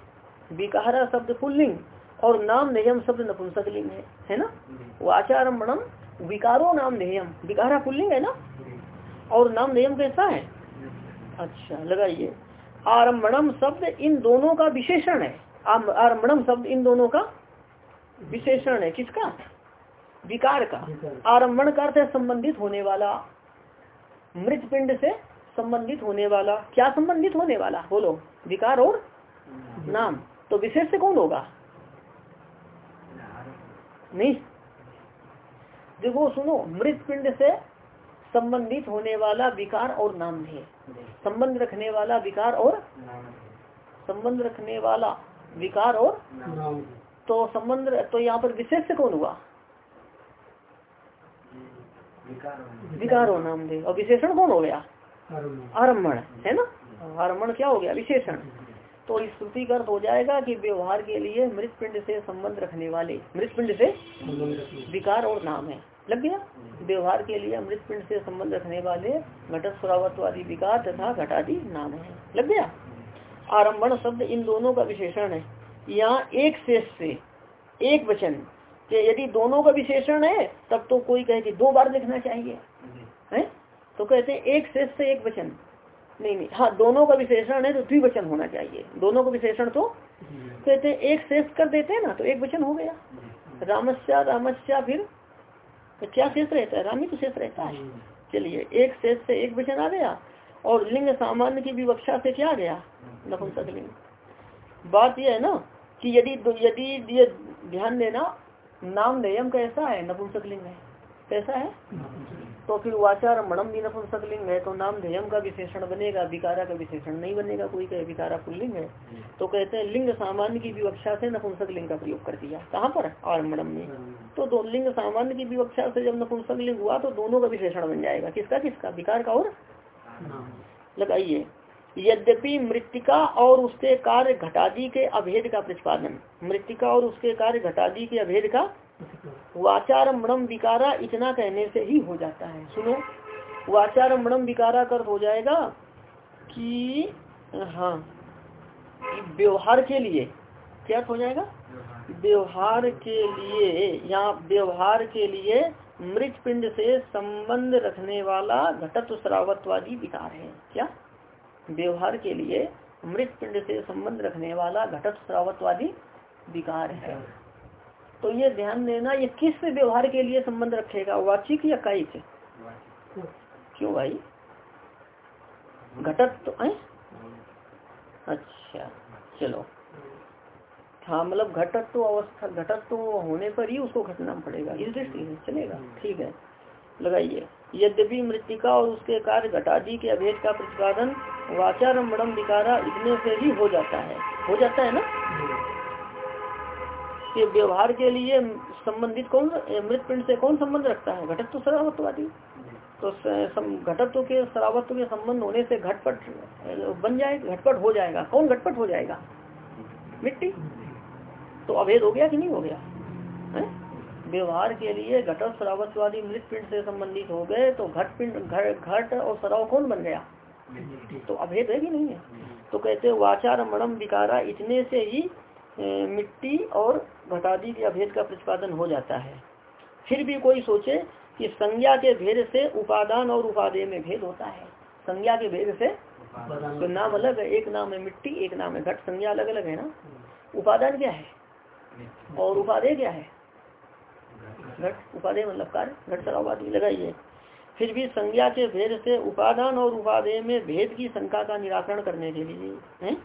S1: विकारा शब्द पुल्लिंग और नाम नियम शब्द नपुंसकलिंग है है ना? वाचारम्भम विकारो नाम नियम। विकारा पुल्लिंग है ना? और नाम नियम कैसा है? अच्छा लगाइए। आरम्भम शब्द इन दोनों का विशेषण है। आरम्भम शब्द इन दोनों का विशेषण है। किसका? विकार का। आरम्भण का अर्थ है संबंधित होने वाला। मृत पिंड से संबंधित होने वाला क्या संबंधित होने वाला? बोलो विकार और नाम। तो विशेष से कौन होगा? नहीं। देखो सुनो मृत पिंड से संबंधित होने वाला विकार और नाम है। संबंध रखने वाला विकार और संबंध रखने वाला विकार और तो संबंध तो यहाँ पर विशेष से कौन हुआ? विकार नाम दे। और विशेषण कौन हो गया? आरम्भण है ना? आरम्भण क्या हो गया? विशेषण। तो श्रुति का अर्थ हो जाएगा कि व्यवहार के लिए मृत पिंड से संबंध रखने वाले मृत पिंड से विकार और नाम है। लग गया? व्यवहार के लिए मृत पिंड से संबंध रखने वाले घटक सुरावत्वादी विकार तथा घटादि नाम है। लग गया? आरम्भण शब्द इन दोनों का विशेषण है। यहाँ एक शेष से एक वचन कि यदि दोनों का विशेषण है, तब तो कोई कहे कि दो बार लिखना चाहिए। है? तो कहते हैं, एक शेष से एक वचन। नहीं नहीं हाँ दोनों का विशेषण है तो द्विवचन होना चाहिए। दोनों का विशेषण तो कहते हैं, एक शेष कर देते हैं ना तो एक वचन हो गया। रामस्या रामस्या फिर तो क्या शेष रहता है? राम तो शेष रहता है। चलिए, एक शेष से एक वचन आ गया, और लिंग सामान्य की विवक्षा से क्या आ गया? नपुंसक लिंग बात यह है ना, कि यदि यदि ध्यान देना नाम नियम कैसा है? नपुंसक लिंग है। कैसा है? तो फिर वाचार मणम भी नपुंसक लिंग है तो नाम ध्यम का विशेषण बनेगा विकारा का विशेषण नहीं बनेगा कोई कहे विकारा पुल्लिंग है। तो कहते हैं लिंग सामान्य की विवक्षा से नपुंसक लिंग का प्रयोग कर दिया। कहाँ पर? और मणम में। तो दो लिंग सामान्य की विवक्षा से जब नपुंसक लिंग हुआ तो दोनों का विशेषण बन जाएगा। किसका? किसका? विकार का और? लगाइए। यद्यपि मृतिका और उसके कार्य घटादी के अभेद का प्रतिपादन। मृतिका और उसके कार्य घटादी के अभेद का वाचार मणम विकारा इतना कहने से ही हो जाता है। सुनो वाचार मणम विकारा कर हो जाएगा कि हाँ व्यवहार के लिए क्या हो जाएगा? व्यवहार के लिए या व्यवहार के लिए मृत पिंड से संबंध रखने वाला घटत्व श्रावत्वादी विकार है। क्या? व्यवहार के लिए मृत पिंड से संबंध रखने वाला घटत श्रावत्वादी विकार है। तो ये ध्यान देना, ये किस व्यवहार के लिए संबंध रखेगा? वाचिक या कायिक क्यों भाई? घटत तो है? अच्छा चलो। हाँ मतलब घटत तो अवस्था घटत तो होने पर ही उसको घटना पड़ेगा। इस दृष्टि से चलेगा। ठीक है। लगाइए। यद्यपि मृतिका और उसके कार्य घटादी के अभेद का प्रतिपादन वाचारम्भम विकारा इतने से ही हो जाता है। हो जाता है ना? कि व्यवहार के लिए संबंधित कौन मृत पिंड से कौन संबंध रखता है? घटत्व सरावत्वादी तो घटत्व के सरावत्व के संबंध होने से घटपट, बन जाए, घटपट हो जाएगा। कौन घटपट हो जाएगा? मिट्टी? तो अभेद हो गया कि नहीं हो गया? है? व्यवहार के लिए घटक सरावत्वादी मृत पिंड से संबंधित हो गए तो घट पिंड घट और सराव कौन बन गया? तो अभेद है कि नहीं है? तो कहते वाचार मणम विकारा इतने से ही मिट्टी और घटादी के अभेद का प्रतिपादन हो जाता है। फिर भी कोई सोचे कि संज्ञा के भेद से उपादान और उपादेय में भेद होता है। संज्ञा के भेद से तो नाम अलग है एक नाम है मिट्टी एक नाम है घट संज्ञा अलग अलग है ना? उपादान क्या है? और उपादेय क्या है? घट उपाधेय मतलब कार्य घट सरावादी लगाइए। फिर भी संज्ञा के भेद से उपादान और उपादेय में भेद की शंका का निराकरण करने के लिए है?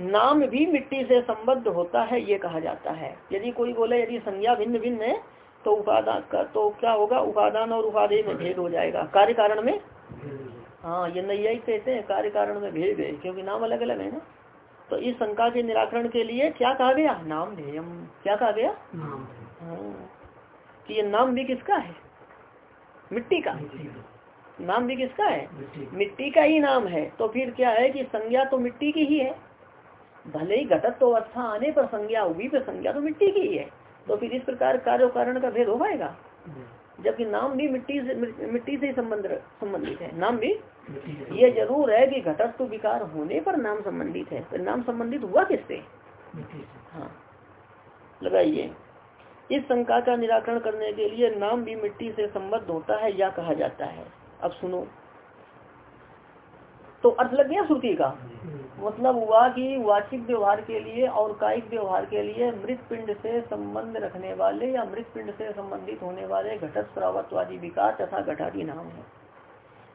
S1: नाम भी मिट्टी से संबद्ध होता है ये कहा जाता है। यदि कोई बोले यदि संज्ञा भिन्न भिन्न है तो उपादान का तो क्या होगा? उपादान और उपाधेय में भेद हो जाएगा। कार्य कारण में? हाँ ये नैयायिक कहते हैं कार्य कारण में भेद है क्योंकि नाम अलग अलग है ना। तो इस शंका के निराकरण के लिए क्या कहा गया? नाम ध्येयम। क्या कहा गया? हाँ कि ये नाम भी किसका है? मिट्टी का। नाम भी किसका है? मिट्टी का। ही नाम है। तो फिर क्या है कि संज्ञा तो मिट्टी की ही है। भले ही घटत तो अवस्था आने पर संज्ञा होगी पर संज्ञा तो मिट्टी की ही है। तो फिर इस प्रकार कार्य कारण का भेद हो पाएगा? जबकि नाम भी मिट्टी से मिट्टी से संबंध संबंधित है। नाम भी ये ज़रूर है कि घटत तो विकार होने पर नाम संबंधित है। तो नाम संबंधित हुआ किससे? हाँ। लगाइए। इस शंका का निराकरण करने के लिए नाम भी मिट्टी से संबद्ध होता है या कहा जाता है। अब सुनो। तो अर्थ लग गया श्रुति का? मतलब हुआ कि वाचिक व्यवहार के लिए और कायिक व्यवहार के लिए मृत पिंड से संबंध रखने वाले या मृत पिंड से संबंधित होने वाले घटत प्रावत्वादी विकार तथा घटादी नाम है।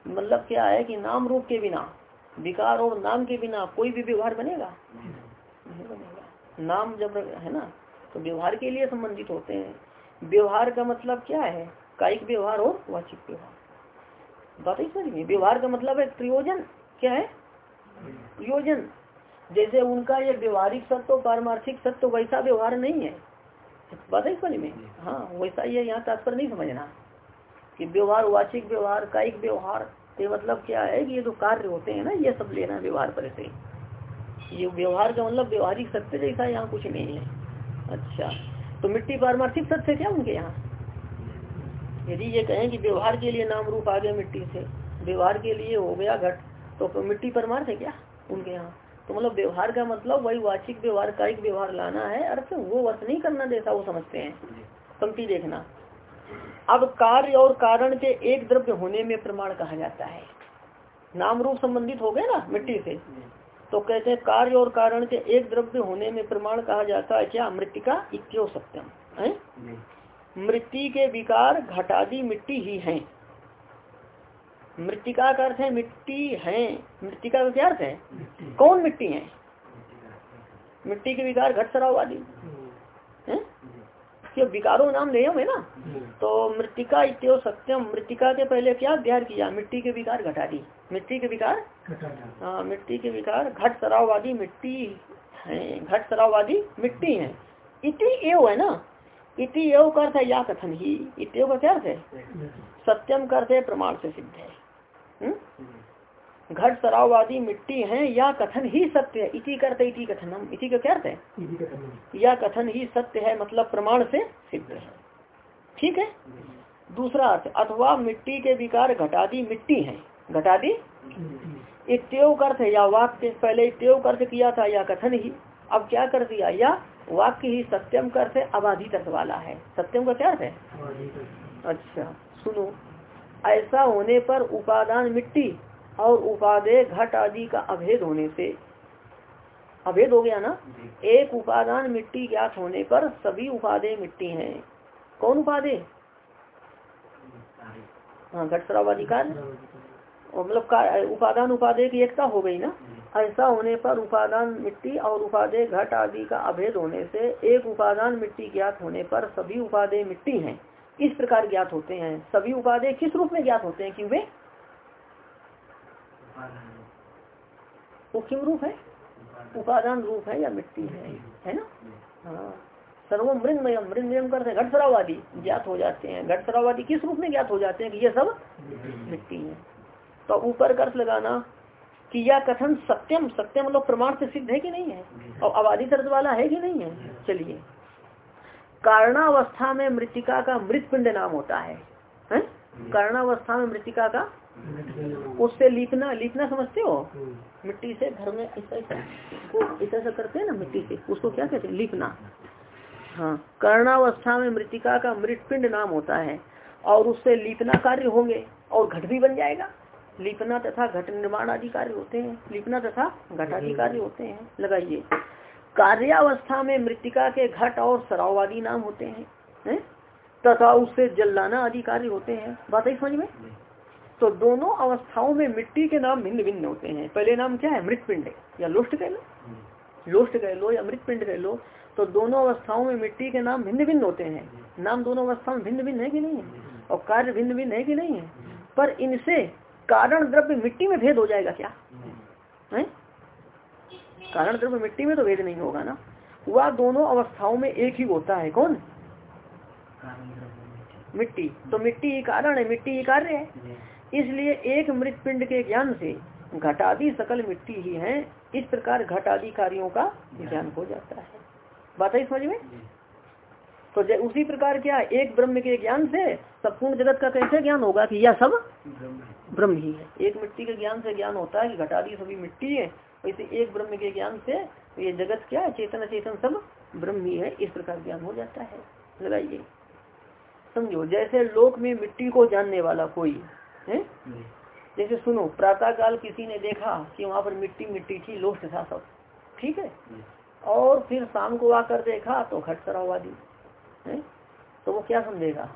S1: मतलब क्या है कि नाम रूप के बिना, विकार और नाम के बिना कोई भी व्यवहार बनेगा? नहीं बनेगा। नाम जब है ना तो व्यवहार के लिए संबंधित होते हैं। व्यवहार का मतलब क्या है? कायिक व्यवहार और वाचिक व्यवहार। बात ही समझ व्यवहार का मतलब है प्रयोजन। क्या है? प्रयोजन। जैसे उनका ये व्यवहारिक सत्य पारमार्थिक सत्य वैसा व्यवहार नहीं है। बात है समझ में हाँ वैसा ये यहाँ तात्पर्य नहीं समझना कि व्यवहार, वाचिक व्यवहार, कायिक व्यवहार, ये मतलब क्या है कि ये जो कार्य होते हैं ना, ये सब लेना व्यवहार पर से। ये व्यवहार का मतलब व्यवहारिक सत्य जैसा यहाँ कुछ नहीं है। अच्छा। तो मिट्टी पारमार्थिक सत्य क्या उनके यहाँ? यदि ये कहें कि व्यवहार के लिए नाम रूप आ गया मिट्टी से, व्यवहार के लिए हो गया घट तो मिट्टी परमार्थ है क्या उनके यहाँ? तो मतलब व्यवहार का मतलब वही वाचिक व्यवहार, कायिक व्यवहार लाना है, अर्थ वो वर्ष नहीं करना जैसा वो समझते हैं। पंक्ति देखना। अब कार्य और कारण के एक द्रव्य होने में प्रमाण कहा जाता है। नाम रूप संबंधित हो गए ना मिट्टी से? तो कहते हैं कार्य और कारण के एक द्रव्य होने में प्रमाण कहा जाता है क्या मृतिका इत्यो सत्यम है? मृत्यु के विकार घटादी मिट्टी ही है। मृतिका का अर्थ है मिट्टी है। मृतिका का क्या अर्थ है? कौन मिट्टी है? मिट्टी के विकार घट सराव आदि। क्यों विकारो नाम ले है ना? तो मृतिका इत्यो सत्यम। मृतिका के पहले क्या अध्ययन किया? मिट्टी के विकार घटा दी। मिट्टी के विकार? हाँ मिट्टी के विकार घट सराववादी मिट्टी है घट सराववादी मिट्टी है। इति एव है ना? इति एव का अर्थ है या कथन ही। इतव का क्या अर्थ है? सत्यम करते प्रमाण से सिद्ध है। घट सराववादी मिट्टी है या कथन ही सत्य है? इति करते इति कथनम। इति का क्या अर्थ है? या कथन ही सत्य है मतलब प्रमाण से सिद्ध है। ठीक है? दूसरा अर्थ अथवा मिट्टी के विकार घटादी मिट्टी है। घटादी इत्योग अर्थ या वाक्य पहले इत्योग अर्थ किया था या कथन ही। अब क्या कर दिया? या वाक्य ही सत्यम कर से अबाधित अर्थ वाला है। सत्यम का क्या अर्थ है? अच्छा सुनो। ऐसा होने पर उपादान मिट्टी और उपादेय घट आदि का अभेद होने से अभेद हो गया ना? एक उपादान मिट्टी ज्ञात होने पर सभी उपादेय मिट्टी हैं। कौन उपादेय? हाँ घट शराबाधिकार और मतलब उपादान उपादेय की एकता हो गई ना? ऐसा होने पर उपादान मिट्टी और उपादेय घट आदि का अभेद होने से एक उपादान मिट्टी ज्ञात होने पर सभी उपादेय मिट्टी हैं। इस प्रकार ज्ञात होते हैं। सभी उपादेय किस रूप में ज्ञात होते हैं क्यों वे वो किम रूप है? उपादान रूप है या मिट्टी है? है ना? हाँ। सर्व मृंगमयम मृंगमयम करते घट सरावादी ज्ञात हो जाते हैं। घट सरावादी किस रूप में ज्ञात हो जाते हैं कि ये सब मिट्टी है? तो ऊपर कर्थ लगाना कि यह कथन सत्यम सत्यम मतलब प्रमाण से सिद्ध है कि नहीं है? और आबादी तर्ज वाला है कि नहीं है? चलिए। कारणावस्था में मृतिका का मृत पिंड नाम होता है, है? कारणावस्था में मृतिका का उससे लीपना लीपना समझते हो? मिट्टी से घर में ऐसा ऐसा ऐसा करते हैं ना मिट्टी से। उसको क्या कहते हैं? लीपना। हाँ कर्णावस्था में मृतिका का मृत पिंड नाम होता है और उससे लीपना कार्य होंगे और घट भी बन जाएगा। लिपना तथा घट निर्माण आदि कार्य होते हैं। लिपना तथा घट आदि कार्य होते हैं। लगाइए। कार्यावस्था में मृतिका के घट और सराववादी नाम होते हैं है? तथा उससे जल्लाना आदि कार्य होते हैं। बात है समझ में? तो दोनों अवस्थाओं में मिट्टी के नाम भिन्न भिन्न होते हैं। पहले नाम क्या है? मृत पिंड या लोष्ट कह लो। लोष्ट कह लो या मृत पिंड कह लो। तो दोनों अवस्थाओं में मिट्टी के नाम भिन्न भिन्न होते हैं। नाम दोनों अवस्थाओं में भिन्न भिन्न है कि नहीं? है और कार्य भिन्न भिन्न है कि नहीं? है पर इनसे कारण द्रव्य मिट्टी में भेद हो जाएगा क्या? है? कारण द्रव्य मिट्टी में तो भेद नहीं होगा ना। वह दोनों अवस्थाओं में एक ही होता है। कौन? मिट्टी। तो मिट्टी ही कारण है। मिट्टी ही कार्य है। इसलिए एक मृत पिंड के ज्ञान से घटादी सकल मिट्टी ही है। इस प्रकार घटादी कार्यों का ज्ञान हो जाता है। बात है समझ में? तो उसी प्रकार क्या एक ब्रह्म के ज्ञान से संपूर्ण जगत का कैसे ज्ञान होगा कि यह सब ब्रह्म ही है। एक मिट्टी के ज्ञान से ज्ञान होता है कि घटादी सभी मिट्टी है। वैसे एक ब्रह्म के ज्ञान से ये जगत क्या है? चेतन चेतन सब ब्रह्म ही है। इस प्रकार ज्ञान हो जाता है। लगाइए। समझो जैसे लोक में मिट्टी को जानने वाला कोई है? जैसे सुनो प्रातः काल किसी ने देखा कि वहाँ पर मिट्टी मिट्टी थी लोस्ट था सब। ठीक है? और फिर शाम को आकर देखा तो घट सरावादी है? तो वो क्या समझेगा?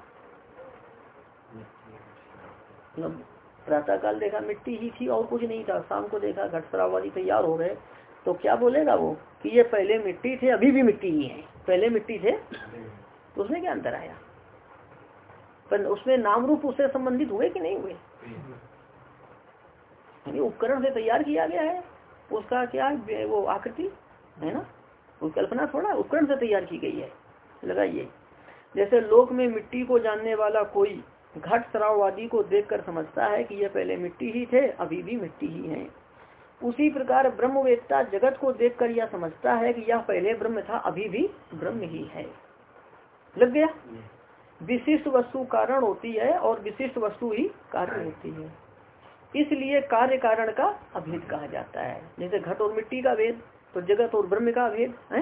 S1: मतलब प्रातः काल देखा मिट्टी ही थी और कुछ नहीं था। शाम को देखा घट सरावादी तैयार हो गए। तो क्या बोलेगा वो कि ये पहले मिट्टी थे अभी भी मिट्टी ही है। पहले मिट्टी थे? तो उसमें क्या अंतर आया? पर उसमें नाम रूप उससे संबंधित हुए कि नहीं हुए? उपकरण से तैयार किया गया है। उसका क्या वो आकृति, है ना? वो कल्पना थोड़ा उपकरण से तैयार की गई है। लगाइए। जैसे लोक में मिट्टी को जानने वाला कोई घट सराववादी को देखकर समझता है कि यह पहले मिट्टी ही थे, अभी भी मिट्टी ही हैं। उसी प्रकार ब्रह्मवेत्ता जगत को देखकर यह समझता है कि यह पहले ब्रह्म था, अभी भी ब्रह्म ही है। लग गया? विशिष्ट वस्तु कारण होती है और विशिष्ट वस्तु ही कार्य होती है। इसलिए कार्य कारण का अभेद कहा जाता है। जैसे घट और मिट्टी का भेद तो जगत और ब्रह्म का भेद है?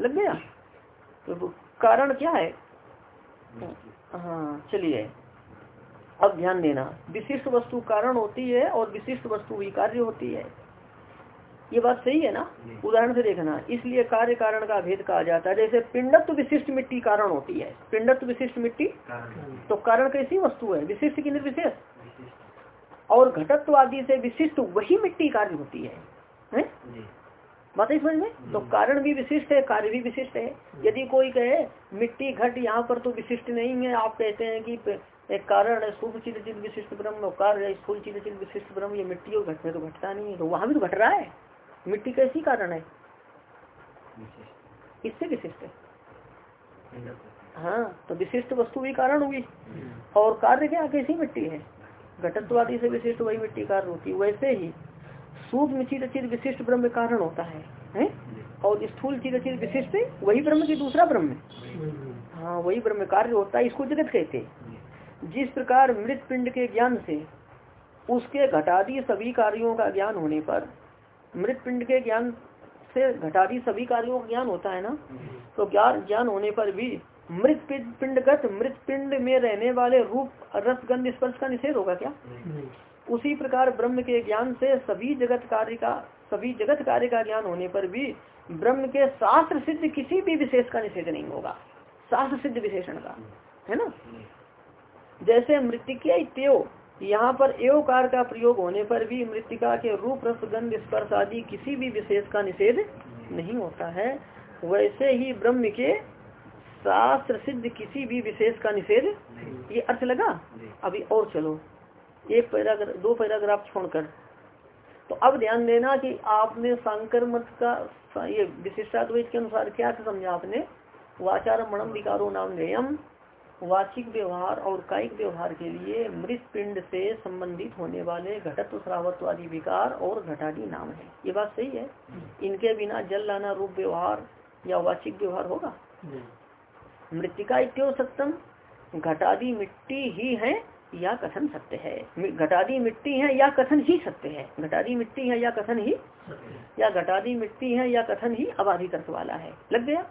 S1: लग गया? तो कारण क्या है? हाँ चलिए। अब ध्यान देना विशिष्ट वस्तु कारण होती है और विशिष्ट वस्तु भी कार्य होती है। ये बात सही है ना? उदाहरण से देखना। इसलिए कार्य कारण का भेद कहा जाता है। जैसे पिंडत्व विशिष्ट मिट्टी कारण होती है। पिंडत्व विशिष्ट मिट्टी? तो कारण कैसी वस्तु है? विशिष्ट की निर्विशेष और घटत्व आदि से विशिष्ट वही मिट्टी कार्य होती है, है? बात है समझ में? तो कारण भी विशिष्ट है कार्य भी विशिष्ट है। यदि कोई कहे मिट्टी घट यहाँ पर तो विशिष्ट नहीं है आप कहते हैं कि एक कारण है सूक्ष्म चिन्ह विशिष्ट ब्रह्म कार्य है स्थूल चिन्ह विशिष्ट ब्रह्म ये मिट्टी और घट में तो घटता नहीं है। तो वहाँ भी तो घट रहा है। मिट्टी कैसी कारण है। इससे विशिष्ट है। हाँ तो विशिष्ट वस्तु भी कारण हुई। और कार्य क्या कैसी मिट्टी है। घटत्वादी से विशिष्ट वही मिट्टी कारण होती है। वैसे ही सूक्ष्म चिर चिर विशिष्ट ब्रह्म कारण होता है, है? और स्थूल चिर चिर विशिष्ट वही ब्रह्म की दूसरा ब्रह्म हाँ। वही ब्रह्म। कार्य होता है इसको जगत कहते जिस प्रकार मृत पिंड के ज्ञान से उसके घटादी सभी कार्यों का ज्ञान होने पर मृत पिंड के ज्ञान से घटादी सभी कार्यों का ज्ञान होता है ना? तो ज्ञान ज्ञान होने पर भी मृत पिंडगत मृत पिंड में रहने वाले रूप रस गंध स्पर्श का निषेध होगा क्या? उसी प्रकार ब्रह्म के ज्ञान से सभी जगत कार्य का सभी जगत कार्य का ज्ञान होने पर भी ब्रह्म के शास्त्र सिद्ध किसी भी विशेष का निषेध नहीं होगा। शास्त्र सिद्ध विशेषण का। है ना? जैसे मृतिका इत्यो यहाँ पर एवकार का प्रयोग होने पर भी मृतिका के रूप रस गंध स्पर्श आदि किसी भी विशेष का निषेध नहीं होता है। वैसे ही ब्रह्म के शास्त्र सिद्ध किसी भी विशेष का निषेध ये अर्थ लगा? अभी और चलो। एक पैराग्राफ दो पैराग्राफ छोड़कर। तो अब ध्यान देना कि आपने सांकर मत का ये विशिष्टाद्वैत के अनुसार क्या समझा आपने? वाचार मणम विकारो नाम नियम वाचिक व्यवहार और कायिक व्यवहार के लिए मृत पिंड से संबंधित होने वाले घटत्व श्रावत्व आदि विकार और घटादी नाम है। ये बात सही है? इनके बिना जल लाना रूप व्यवहार या वाचिक व्यवहार होगा? मृतिका इत्यो सत्यम घटादी मिट्टी ही है या कथन सत्य है? घटादी मिट्टी है या कथन ही सत्य है? घटादी मिट्टी है या कथन ही? या घटादी मिट्टी है या कथन ही अबाधित वाला है? लग गया?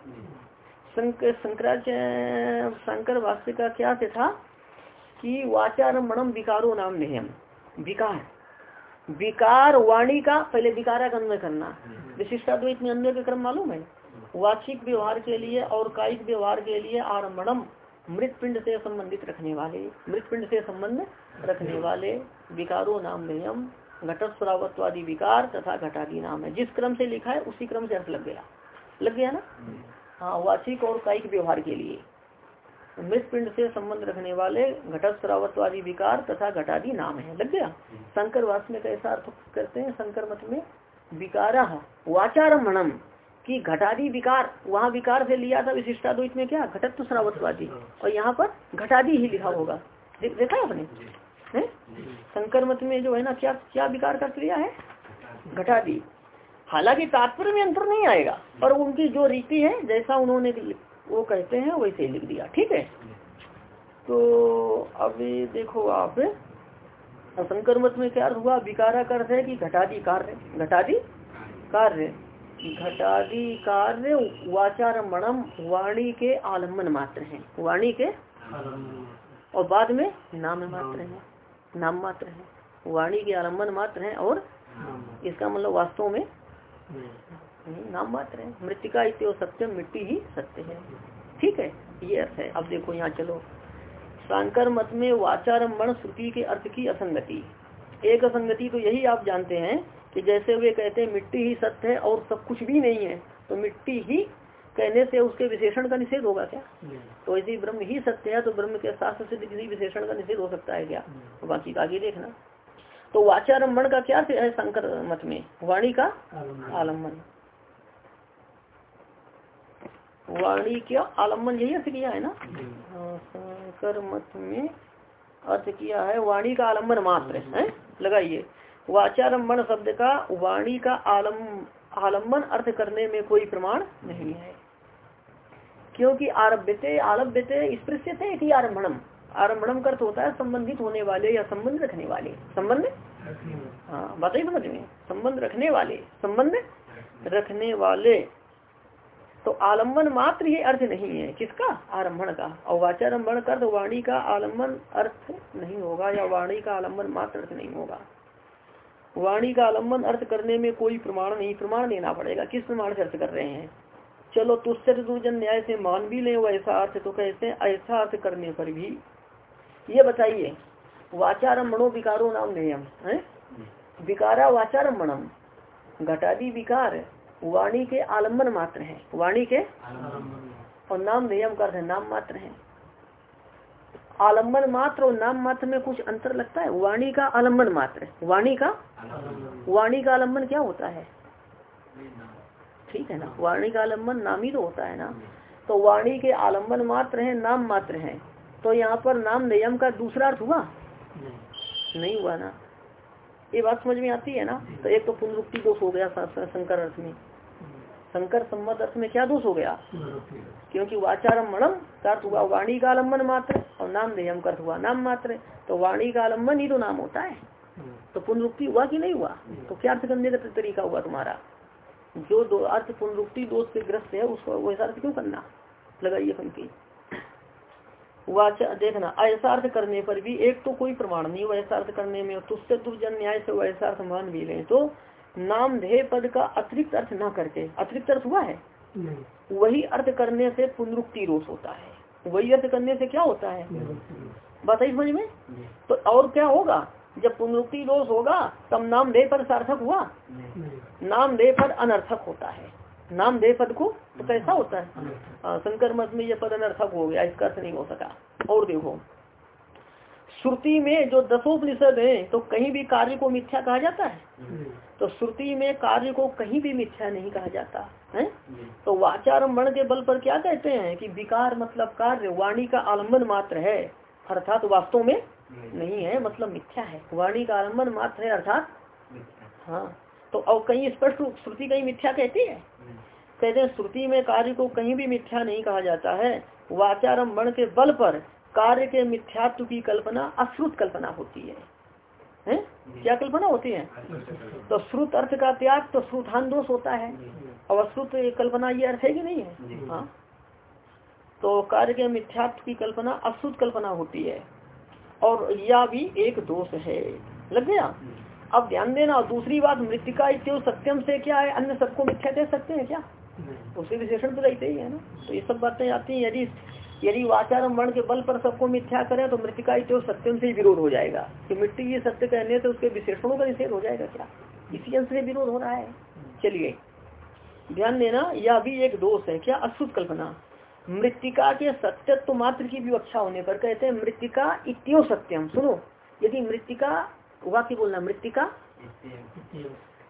S1: शंकराचार्य शंकर भाष्य का क्या से था? कि वाचारमणम विकारो नाम नियम। विकार। विकार वाणी का पहले विकारा का अन्वय करना। विशिष्टाद्वैत में अन्वय का क्रम मालूम है? वाचिक व्यवहार के लिए और कायिक व्यवहार के लिए आरमणम मृत पिंड से संबंधित रखने वाले मृत पिंड से संबंध रखने वाले विकारो नाम नियम, घटस्वरावत्वादी विकार तथा घटादी नाम है। जिस क्रम से लिखा है, उसी क्रम से अर्थ लग गया। लग गया ना? हाँ वाचिक और कायिक व्यवहार के लिए। मृत पिंड से संबंध रखने वाले घटक श्रावत्वादी विकार तथा घटादी नाम है। लग गया? शंकर वास में कैसा अर्थ करते हैं? शंकर मत में विकारा वाचारमणम की घटादी विकार वहाँ विकार से लिया था विशिष्टा विशिष्टाद्वैत में क्या? घटत्व श्रावत्वादी। और यहाँ पर घटादी ही लिखा होगा। देखा आपने? शंकर मत में जो है ना क्या क्या विकार कर लिया है? घटादी। हालाँकि तात्पर्य में अंतर नहीं आएगा। पर उनकी जो रीति है, जैसा उन्होंने वो कहते हैं, वैसे ही लिख दिया, ठीक है? तो अभी देखो आप शंकर मत में क्या हुआ? विकारा कर है कि घटादी कार्य? घटादी कार्य? घटादी कार्य वाचार मणम वाणी के आलंबन मात्र हैं। वाणी के और बाद में नाम मात्र है। नाम मात्र है। वाणी के आलंबन मात्र है और इसका मतलब वास्तव में नाम मात्र है। मृतिका इत्यो सत्यम मिट्टी ही सत्य है। ठीक है? ये अर्थ है। अब देखो यहाँ चलो। शांकर मत में वाचारम्भण श्रुति के अर्थ की असंगति। एक असंगति तो यही आप जानते हैं कि जैसे वे कहते हैं मिट्टी ही सत्य है और सब कुछ भी नहीं है तो मिट्टी ही कहने से उसके विशेषण का निषेध होगा क्या? तो यदि ब्रह्म ही सत्य है तो ब्रह्म के शास्त्र से किसी विशेषण का निषेध हो सकता है क्या? तो बाकी आगे देखना। तो वाचारम्भण का क्या है शंकर मत में? वाणी का आलंबन। वाणी क्या? आलंबन यही अर्थ किया है ना? शंकर मत में अर्थ किया है वाणी का आलंबन मात्र है? लगाइए। वाचारम्भण शब्द का वाणी का आलम आलंबन अर्थ करने में कोई प्रमाण नहीं है। क्योंकि आरभ्यते आलभ्यते स्पृश्य थे आरम्भणम। आरम्भम अर्थ होता है, संबंधित होने वाले या संबंध रखने वाले। संबंध? हाँ बताइए समझ में संबंध रखने वाले। संबंध रखने वाले। तो आलंबन मात्र ये अर्थ नहीं है। किसका? आरंभण का। और का अर्थ वाणी का आलंबन अर्थ नहीं होगा या वाणी का आलंबन मात्र अर्थ नहीं होगा। वाणी का आलंबन अर्थ करने में कोई प्रमाण नहीं। प्रमाण देना पड़ेगा। किस प्रमाण से अर्थ कर रहे हैं? चलो तुष्ट दूजन न्याय से मान भी ले वैसा अर्थ तो कहते हैं, ऐसा अर्थ करने पर भी ये बताइए वाचारम्भणो विकारो नाम नियम है? विकारा वाचारम्भणम घटादी विकार वाणी के आलंबन मात्र है। वाणी के और नाम नियम कर नाम मात्र है। आलंबन मात्र और नाम मात्र में कुछ अंतर लगता है? वाणी का आलंबन मात्र वाणी का वाणी का आलंबन क्या होता है? ठीक है ना? वाणी का आलंबन नाम ही तो होता है ना? तो वाणी के आलंबन मात्र है, नाम मात्र है। तो यहाँ पर नाम नियम का दूसरा अर्थ हुआ? नहीं। हुआ ना। ये बात समझ में आती है ना? तो एक तो पुनरुक्ति दोष हो गया शंकर अर्थ में। शंकर सम्मत अर्थ में क्या दोष हो गया? क्योंकि वाचारम मणम का अर्थ हुआ वाणी का आलंबन मात्र और नाम देयम का अर्थ हुआ नाम मात्र। तो वाणी का आलंबन ही तो नाम होता है। तो पुनरुक्ति हुआ कि नहीं हुआ? तो क्या अर्थ करने का तरीका हुआ तुम्हारा? जो दो अर्थ पुनरुक्ति दोष से ग्रस्त है उसको वैसा अर्थ क्यों करना? लगाइए पंक्ति। वाचा देखना। ऐसा अर्थ करने पर भी एक तो कोई प्रमाण नहीं वैसा अर्थ करने में तुझसे दुर्जन न्याय से वैसा अर्थ मान भी लें। तो नाम ध्येय पद का अतिरिक्त अर्थ ना करके अतिरिक्त अर्थ हुआ है? वही अर्थ करने से पुनरुक्ति रोष होता है। वही अर्थ करने से क्या होता है? बताइए समझ में? तो और क्या होगा? जब पुनरुक्ति दोष होगा तब नाम दे पद सार्थक हुआ? नाम दे पद अनर्थक होता है। नाम दे पद को तो कैसा होता है? शंकर मत में ये पद अनर्थक हो गया इसका अर्थ नहीं हो सका। और देखो श्रुति में जो दसोपनिषद है तो कहीं भी कार्य को मिथ्या कहा जाता है? तो श्रुति में कार्य को कहीं भी मिथ्या नहीं कहा जाता है? तो वाचारम्भण के बल पर क्या कहते हैं कि विकार मतलब कार्य वाणी का आलंबन मात्र है अर्थात तो वास्तव में नहीं। है मतलब मिथ्या है। वाणी का आलंबन मात्र है अर्थात हाँ। तो और कहीं स्पष्ट रूप श्रुति कहीं मिथ्या कहती है? कहते हैं श्रुति में कार्य को कहीं भी मिथ्या नहीं कहा जाता है। वाचारम्भण के बल पर कार्य के मिथ्यात्व की कल्पना अश्रुत कल्पना होती है। हैं? क्या कल्पना होती है? तो श्रुत अर्थ का त्याग तो श्रुतान दोष होता है। और अश्रुत कल्पना ये अर्थ है कि नहीं है? हाँ। तो कार्य के मिथ्यात्व की कल्पना अश्रुत कल्पना होती है। और यह भी एक दोष है। लग गया? अब ध्यान देना दूसरी बात मृतिका इत्यो सत्यम से क्या है? अन्य सबको मिथ्या कह सकते हैं क्या? उसके विशेषण तो रहते ही है ना। तो ये सब बातें आती हैं। यदि यदि वाचारम वर्ण के बल पर सबको मिथ्या करें तो मृतिका इत्यो सत्यम से ही विरोध हो जाएगा। कि मिट्टी ये सत्य कहने तो उसके विशेषणों का निषेध हो जाएगा क्या? इसी अंश से विरोध हो रहा है। चलिए ध्यान देना यह भी एक दोष है। क्या? अशुद्ध कल्पना। मृतिका के सत्यत्व मात्र की विवक्षा होने पर कहते हैं मृतिका इत्यो सत्यम। सुनो यदि मृतिका वाक्य बोलना मृतिका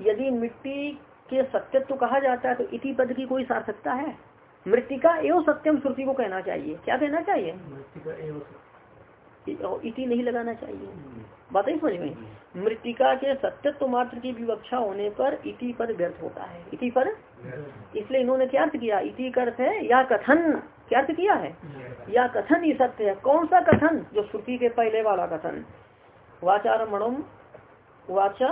S1: यदि मिट्टी के सत्यत्व कहा जाता है तो इति पद की कोई सार्थकता है? मृतिका एवं सत्यम श्रुति को कहना चाहिए। क्या कहना चाहिए? इति नहीं लगाना चाहिए। बात ही समझ में? मृतिका के सत्यत्व तो मात्र की विवक्षा होने पर इति पद व्यर्थ होता है। इति पर इसलिए इन्होंने क्या अर्थ किया? इति का अर्थ है या कथन। क्या अर्थ किया है? या कथन ही सत्य है। कौन सा कथन? जो श्रुति के पहले वाला कथन। वाचारमणम वाचा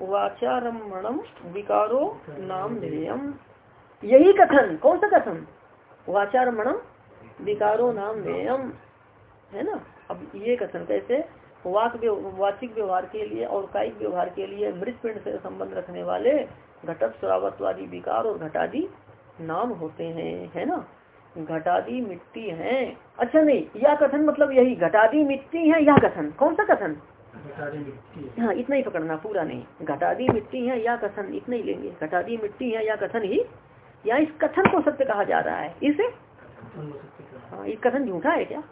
S1: वाचारमणम विकारो नाम नियम यही कथन कौन सा कथन? वाचारमणम विकारो नाम नियम है ना? अब ये कथन कैसे? वाक वाचिक व्यवहार के लिए और कायिक व्यवहार के लिए मृत पिंड से संबंध रखने वाले घटक स्वरावत्वादी विकार और घटादी नाम होते हैं। है ना? घटादी मिट्टी है। अच्छा नहीं यह कथन मतलब यही घटादी मिट्टी है यह कथन? कौन सा कथन? हाँ। इतना ही पकड़ना पूरा नहीं। घटादी मिट्टी है या कथन? इतना ही लेंगे। घटादी मिट्टी है या कथन ही? या इस कथन को सत्य कहा जा रहा है? इसे? हाँ ये कथन झूठा है क्या?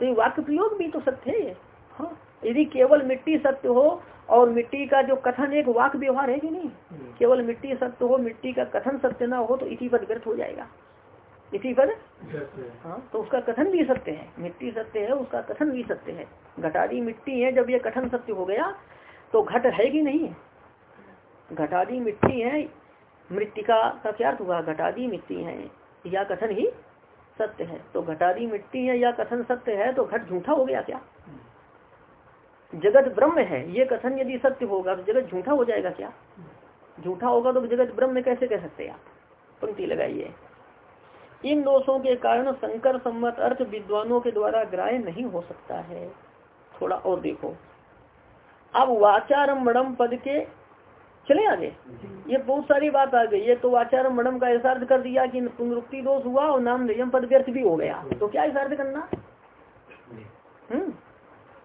S1: तो ये वाक्य प्रयोग भी तो सत्य है हाँ यदि केवल मिट्टी सत्य हो और मिट्टी का जो कथन एक वाक व्यवहार है कि नहीं? केवल मिट्टी सत्य हो मिट्टी का कथन सत्य ना हो तो इसी व्यर्थ हो जाएगा। इसी पद हाँ तो उसका कथन भी सत्य है। मिट्टी सत्य है उसका कथन भी सत्य है। घटादी मिट्टी है जब ये कथन सत्य हो गया तो घट है कि नहीं? घटादी मिट्टी है मृतिका का क्या अर्थ हुआ? घटादी मिट्टी है या कथन ही सत्य है। तो घटारी मिट्टी है या कथन सत्य है तो घट झूठा हो गया क्या? जगत ब्रह्म है ये कथन यदि सत्य होगा तो जगत झूठा हो जाएगा क्या? झूठा होगा तो जगत ब्रह्म कैसे कह सकते आप? पंक्ति लगाइए। इन दोषों के कारण शंकर सम्मत अर्थ विद्वानों के द्वारा ग्राह्य नहीं हो सकता है। थोड़ा और देखो। अब वाचारम्भम पद के चले आगे। ये बहुत सारी बात आ गई। ये तो वाचारम्भम का ऐसा अर्थ कर दिया कि पुनरुक्ति दोष हुआ और नाम नियम पद व्यर्थ भी हो गया। तो क्या ऐसा अर्थ करना? हम्म।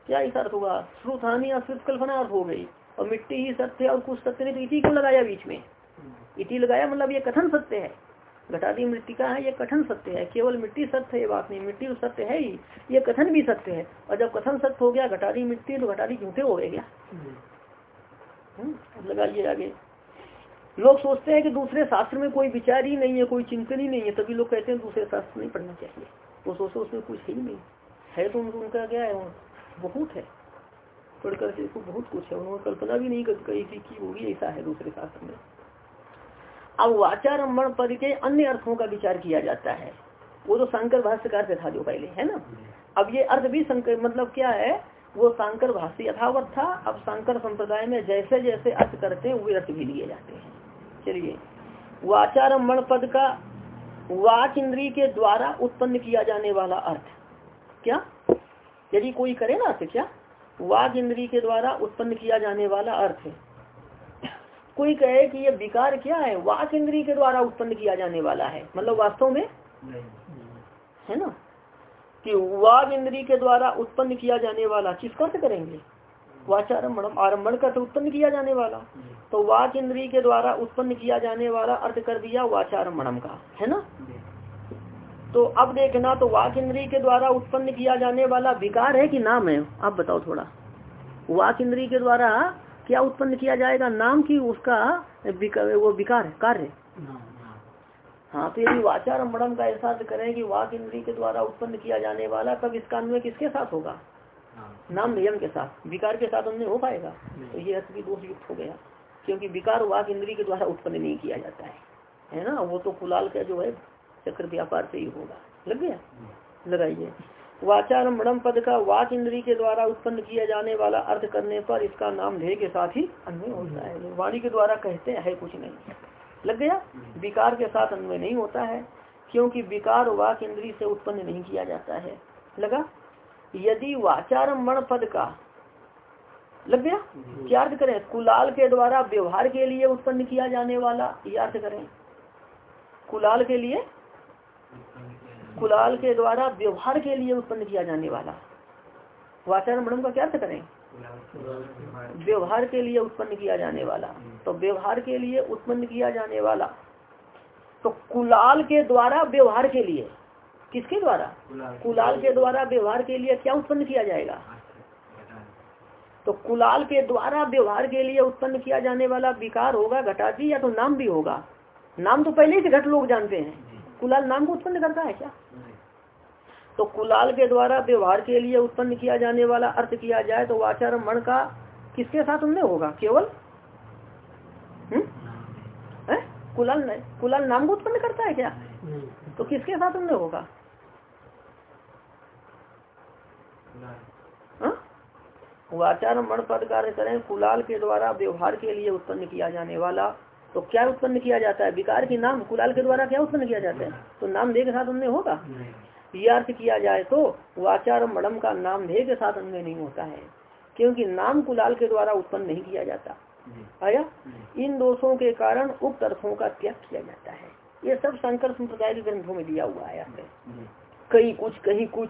S1: क्या ऐसा अर्थ हुआ श्रुतहानी अश्रुत कल्पना अर्थ हो गई। और मिट्टी ही सत्य और कुछ सत्य ने तो इसी को लगाया बीच में। इति लगाया मतलब ये कथन सत्य है। घटादी मृतिका है ये कथन सत्य है केवल मिट्टी सत्य है ये बात नहीं मिट्टी तो सत्य है ही ये कथन भी सत्य है और जब कथन सत्य हो गया घटादी मिट्टी तो घटादी झूठे हो गए क्या? हम्म, लगाइए आगे। लोग सोचते हैं कि दूसरे शास्त्र में कोई विचार ही नहीं है कोई चिंतन ही नहीं है तभी लोग कहते हैं दूसरे शास्त्र नहीं पढ़ना चाहिए। वो सोचते उसमें कुछ ही नहीं। है तो उनका क्या है बहुत है। पढ़कर बहुत कुछ है उन्होंने कल्पना भी नहीं कही थी कि वो भी ऐसा है दूसरे शास्त्र में। अब वाचारम्भण पद के अन्य अर्थों का विचार किया जाता है। वो तो शंकर भाष्यकार से था जो पहले, है ना? अब ये अर्थ भी शंकर मतलब क्या है? वो शंकर भाष्य यथावत था। अब शंकर संप्रदाय में जैसे जैसे अर्थ करते हैं वे अर्थ भी लिए जाते हैं। चलिए वाचारम्भण पद का वाच इंद्री के द्वारा उत्पन्न किया जाने वाला अर्थ। क्या? यदि कोई करे ना अर्थ, क्या? वाघ इंद्री के द्वारा उत्पन्न किया जाने वाला अर्थ कोई कहे कि ये विकार क्या है? वाक इंद्री के द्वारा उत्पन्न किया जाने वाला है। मतलब वास्तव में? है ना? कि वाघ इंद्री के द्वारा उत्पन्न किया जाने वाला किसका अर्थ करेंगे? वाचारम्भम आरम्भण का तो उत्पन्न किया जाने वाला। तो वाक इंद्री के द्वारा उत्पन्न किया जाने वाला अर्थ कर दिया वाचारम्भम का। है ना? तो अब देखना तो वाक इंद्री के द्वारा उत्पन्न किया जाने वाला विकार है कि नाम है? आप बताओ थोड़ा। वाक इंद्री के द्वारा क्या उत्पन्न किया जाएगा? नाम की उसका वो विकार कार्य। हाँ तो यदि वाचार मड़म का एहसास करें कि वाक इंद्री के द्वारा उत्पन्न किया जाने वाला तब इसका अन्वय किसके साथ होगा? नाम नियम के साथ। विकार के साथ अन्य हो पाएगा? तो ये भी दोष युक्त हो गया क्योंकि विकार वाक इंद्री के द्वारा उत्पन्न नहीं किया जाता है। है ना? वो तो कुलाल का जो है चक्र व्यापार से ही होगा। लग गया? लगाइए। वाचारम्भम पद का वाच इंद्री के द्वारा उत्पन्न किया जाने वाला अर्थ करने पर इसका नाम ध्यय के साथ ही अन्वय होता है। वाणी के द्वारा कहते हैं कुछ नहीं। लग गया? विकार के साथ अन्वय नहीं होता है, क्योंकि विकार वाक इंद्री से उत्पन्न नहीं किया जाता है। लगा? यदि वाचारम्भण पद का लग गया? क्या अर्थ करें? कुलाल के द्वारा व्यवहार के लिए उत्पन्न किया जाने वाला यह अर्थ करें। कुलाल के लिए कुलाल के द्वारा व्यवहार के लिए उत्पन्न किया जाने वाला। वाचारण मणम का क्या अर्थ करें? व्यवहार के लिए उत्पन्न किया जाने वाला। तो व्यवहार के लिए उत्पन्न किया जाने वाला। तो कुलाल के द्वारा व्यवहार के लिए। किसके द्वारा? कुलाल के द्वारा व्यवहार के लिए क्या उत्पन्न किया जाएगा? तो कुलाल के द्वारा व्यवहार के लिए उत्पन्न किया जाने वाला विकार होगा घटाती या तो नाम भी होगा। नाम तो पहले ही घट लोग जानते हैं। कुलाल नाम को उत्पन्न करता है क्या? तो कुलाल के द्वारा व्यवहार के लिए उत्पन्न किया जाने वाला अर्थ किया जाए तो वाचार मण का किसके साथ उनमें होगा? केवल? हम्म? कुलाल नहीं। कुलाल नाम को उत्पन्न करता है क्या? तो किसके साथ उनमें होगा? हाँ? वाचार मण पद कार्य करें। कुलाल के द्वारा व्यवहार के लिए उत्पन्न किया जाने वाला तो क्या उत्पन्न किया जाता है? विकार की नाम कुलाल के द्वारा क्या उत्पन्न किया जाता है? तो नाम दे के साथ उनमें होगा। यह अर्थ किया जाए तो वाचार मडम का नाम धे के साथ अन्वय नहीं होता है क्योंकि नाम कुलाल के द्वारा उत्पन्न नहीं किया जाता। आया? इन दोषों के कारण उक्त अर्थों का त्याग किया जाता है। ये सब शंकर संप्रदाय के ग्रंथों में दिया हुआ है कहीं कुछ कहीं कुछ।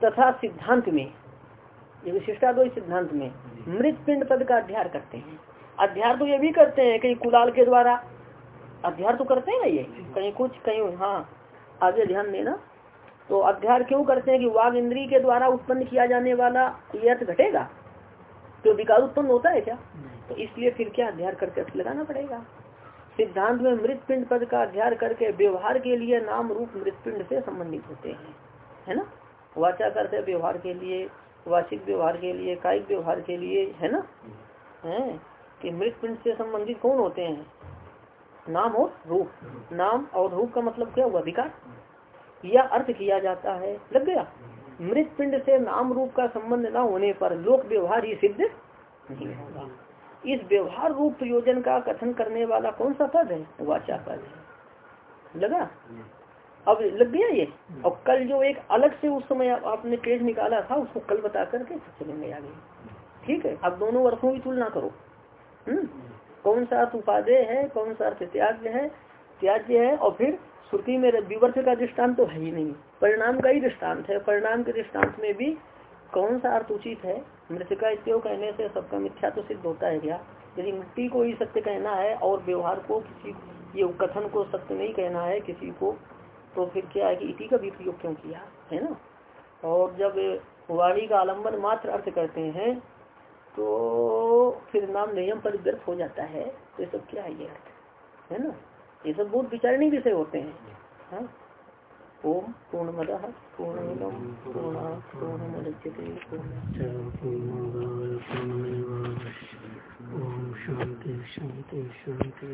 S1: तथा सिद्धांत में ये विशिष्टा दो सिद्धांत में मृत पिंड पद का अध्ययन करते हैं। अध्यार तो ये भी करते हैं कहीं कुलाल के द्वारा। अध्यार तो करते हैं ना ये? कहीं कुछ कहीं हाँ। आगे ध्यान देना। तो अध्यार क्यों करते हैं कि वाघ इंद्री के द्वारा उत्पन्न किया जाने वाला ये अर्थ घटेगा? तो विकार उत्पन्न होता है क्या? तो इसलिए फिर क्या अध्यार करके अर्थ लगाना पड़ेगा? सिद्धांत में मृत पिंड पद का अध्ययन करके व्यवहार के लिए नाम रूप मृत पिंड से संबंधित होते हैं। है ना? वाचा करते व्यवहार के लिए वाचिक व्यवहार के लिए कायिक व्यवहार के लिए है ना? है? कि मृत पिंड से संबंधित कौन होते हैं? नाम और रूप। नाम और रूप का मतलब क्या हुआ? विकार? या अर्थ किया जाता है? लग गया। मृत पिंड से नाम रूप का संबंध न होने पर लोक व्यवहार ही सिद्ध नहीं होगा। इस व्यवहार रूप प्रयोजन का कथन करने वाला कौन सा पद है? वाचा पद है। लगा? अब लग गया ये? और कल जो एक अलग से उस समय आपने पेज निकाला था, उसको कल बता करके चले में आ गई ठीक है? अब दोनों अर्थों की तुलना करो। हम्म। कौन सा अर्थ उपादेय है, कौन सा अर्थ त्याज्य है त्याज्य है, और फिर श्रुति में विवर्थ का दृष्टांत तो है ही नहीं। परिणाम का ही दृष्टांत है, परिणाम के दृष्टांत में भी कौन सा अर्थ उचित है? मृतिका इत्यो कहने से सबका मिथ्या तो सिद्ध होता है क्या? यदि मिट्टी को ही सत्य कहना है और व्यवहार को किसी, ये कथन को सत्य नहीं कहना है, किसी को तो फिर क्या है कि इति का भी प्रयोग क्यों किया? है ना? और जब वाणी का आलंबन मात्र अर्थ करते हैं तो फिर नाम नियम पर व्यर्थ हो जाता है तो ये सब क्या है ये अर्थ? है ना? ये सब बहुत विचारणी विषय होते हैं। हाँ? ओम पूर्णमद पूर्णमिदम पूर्ण पूर्णमुदच्यते
S2: ओम शांति शांति शांति।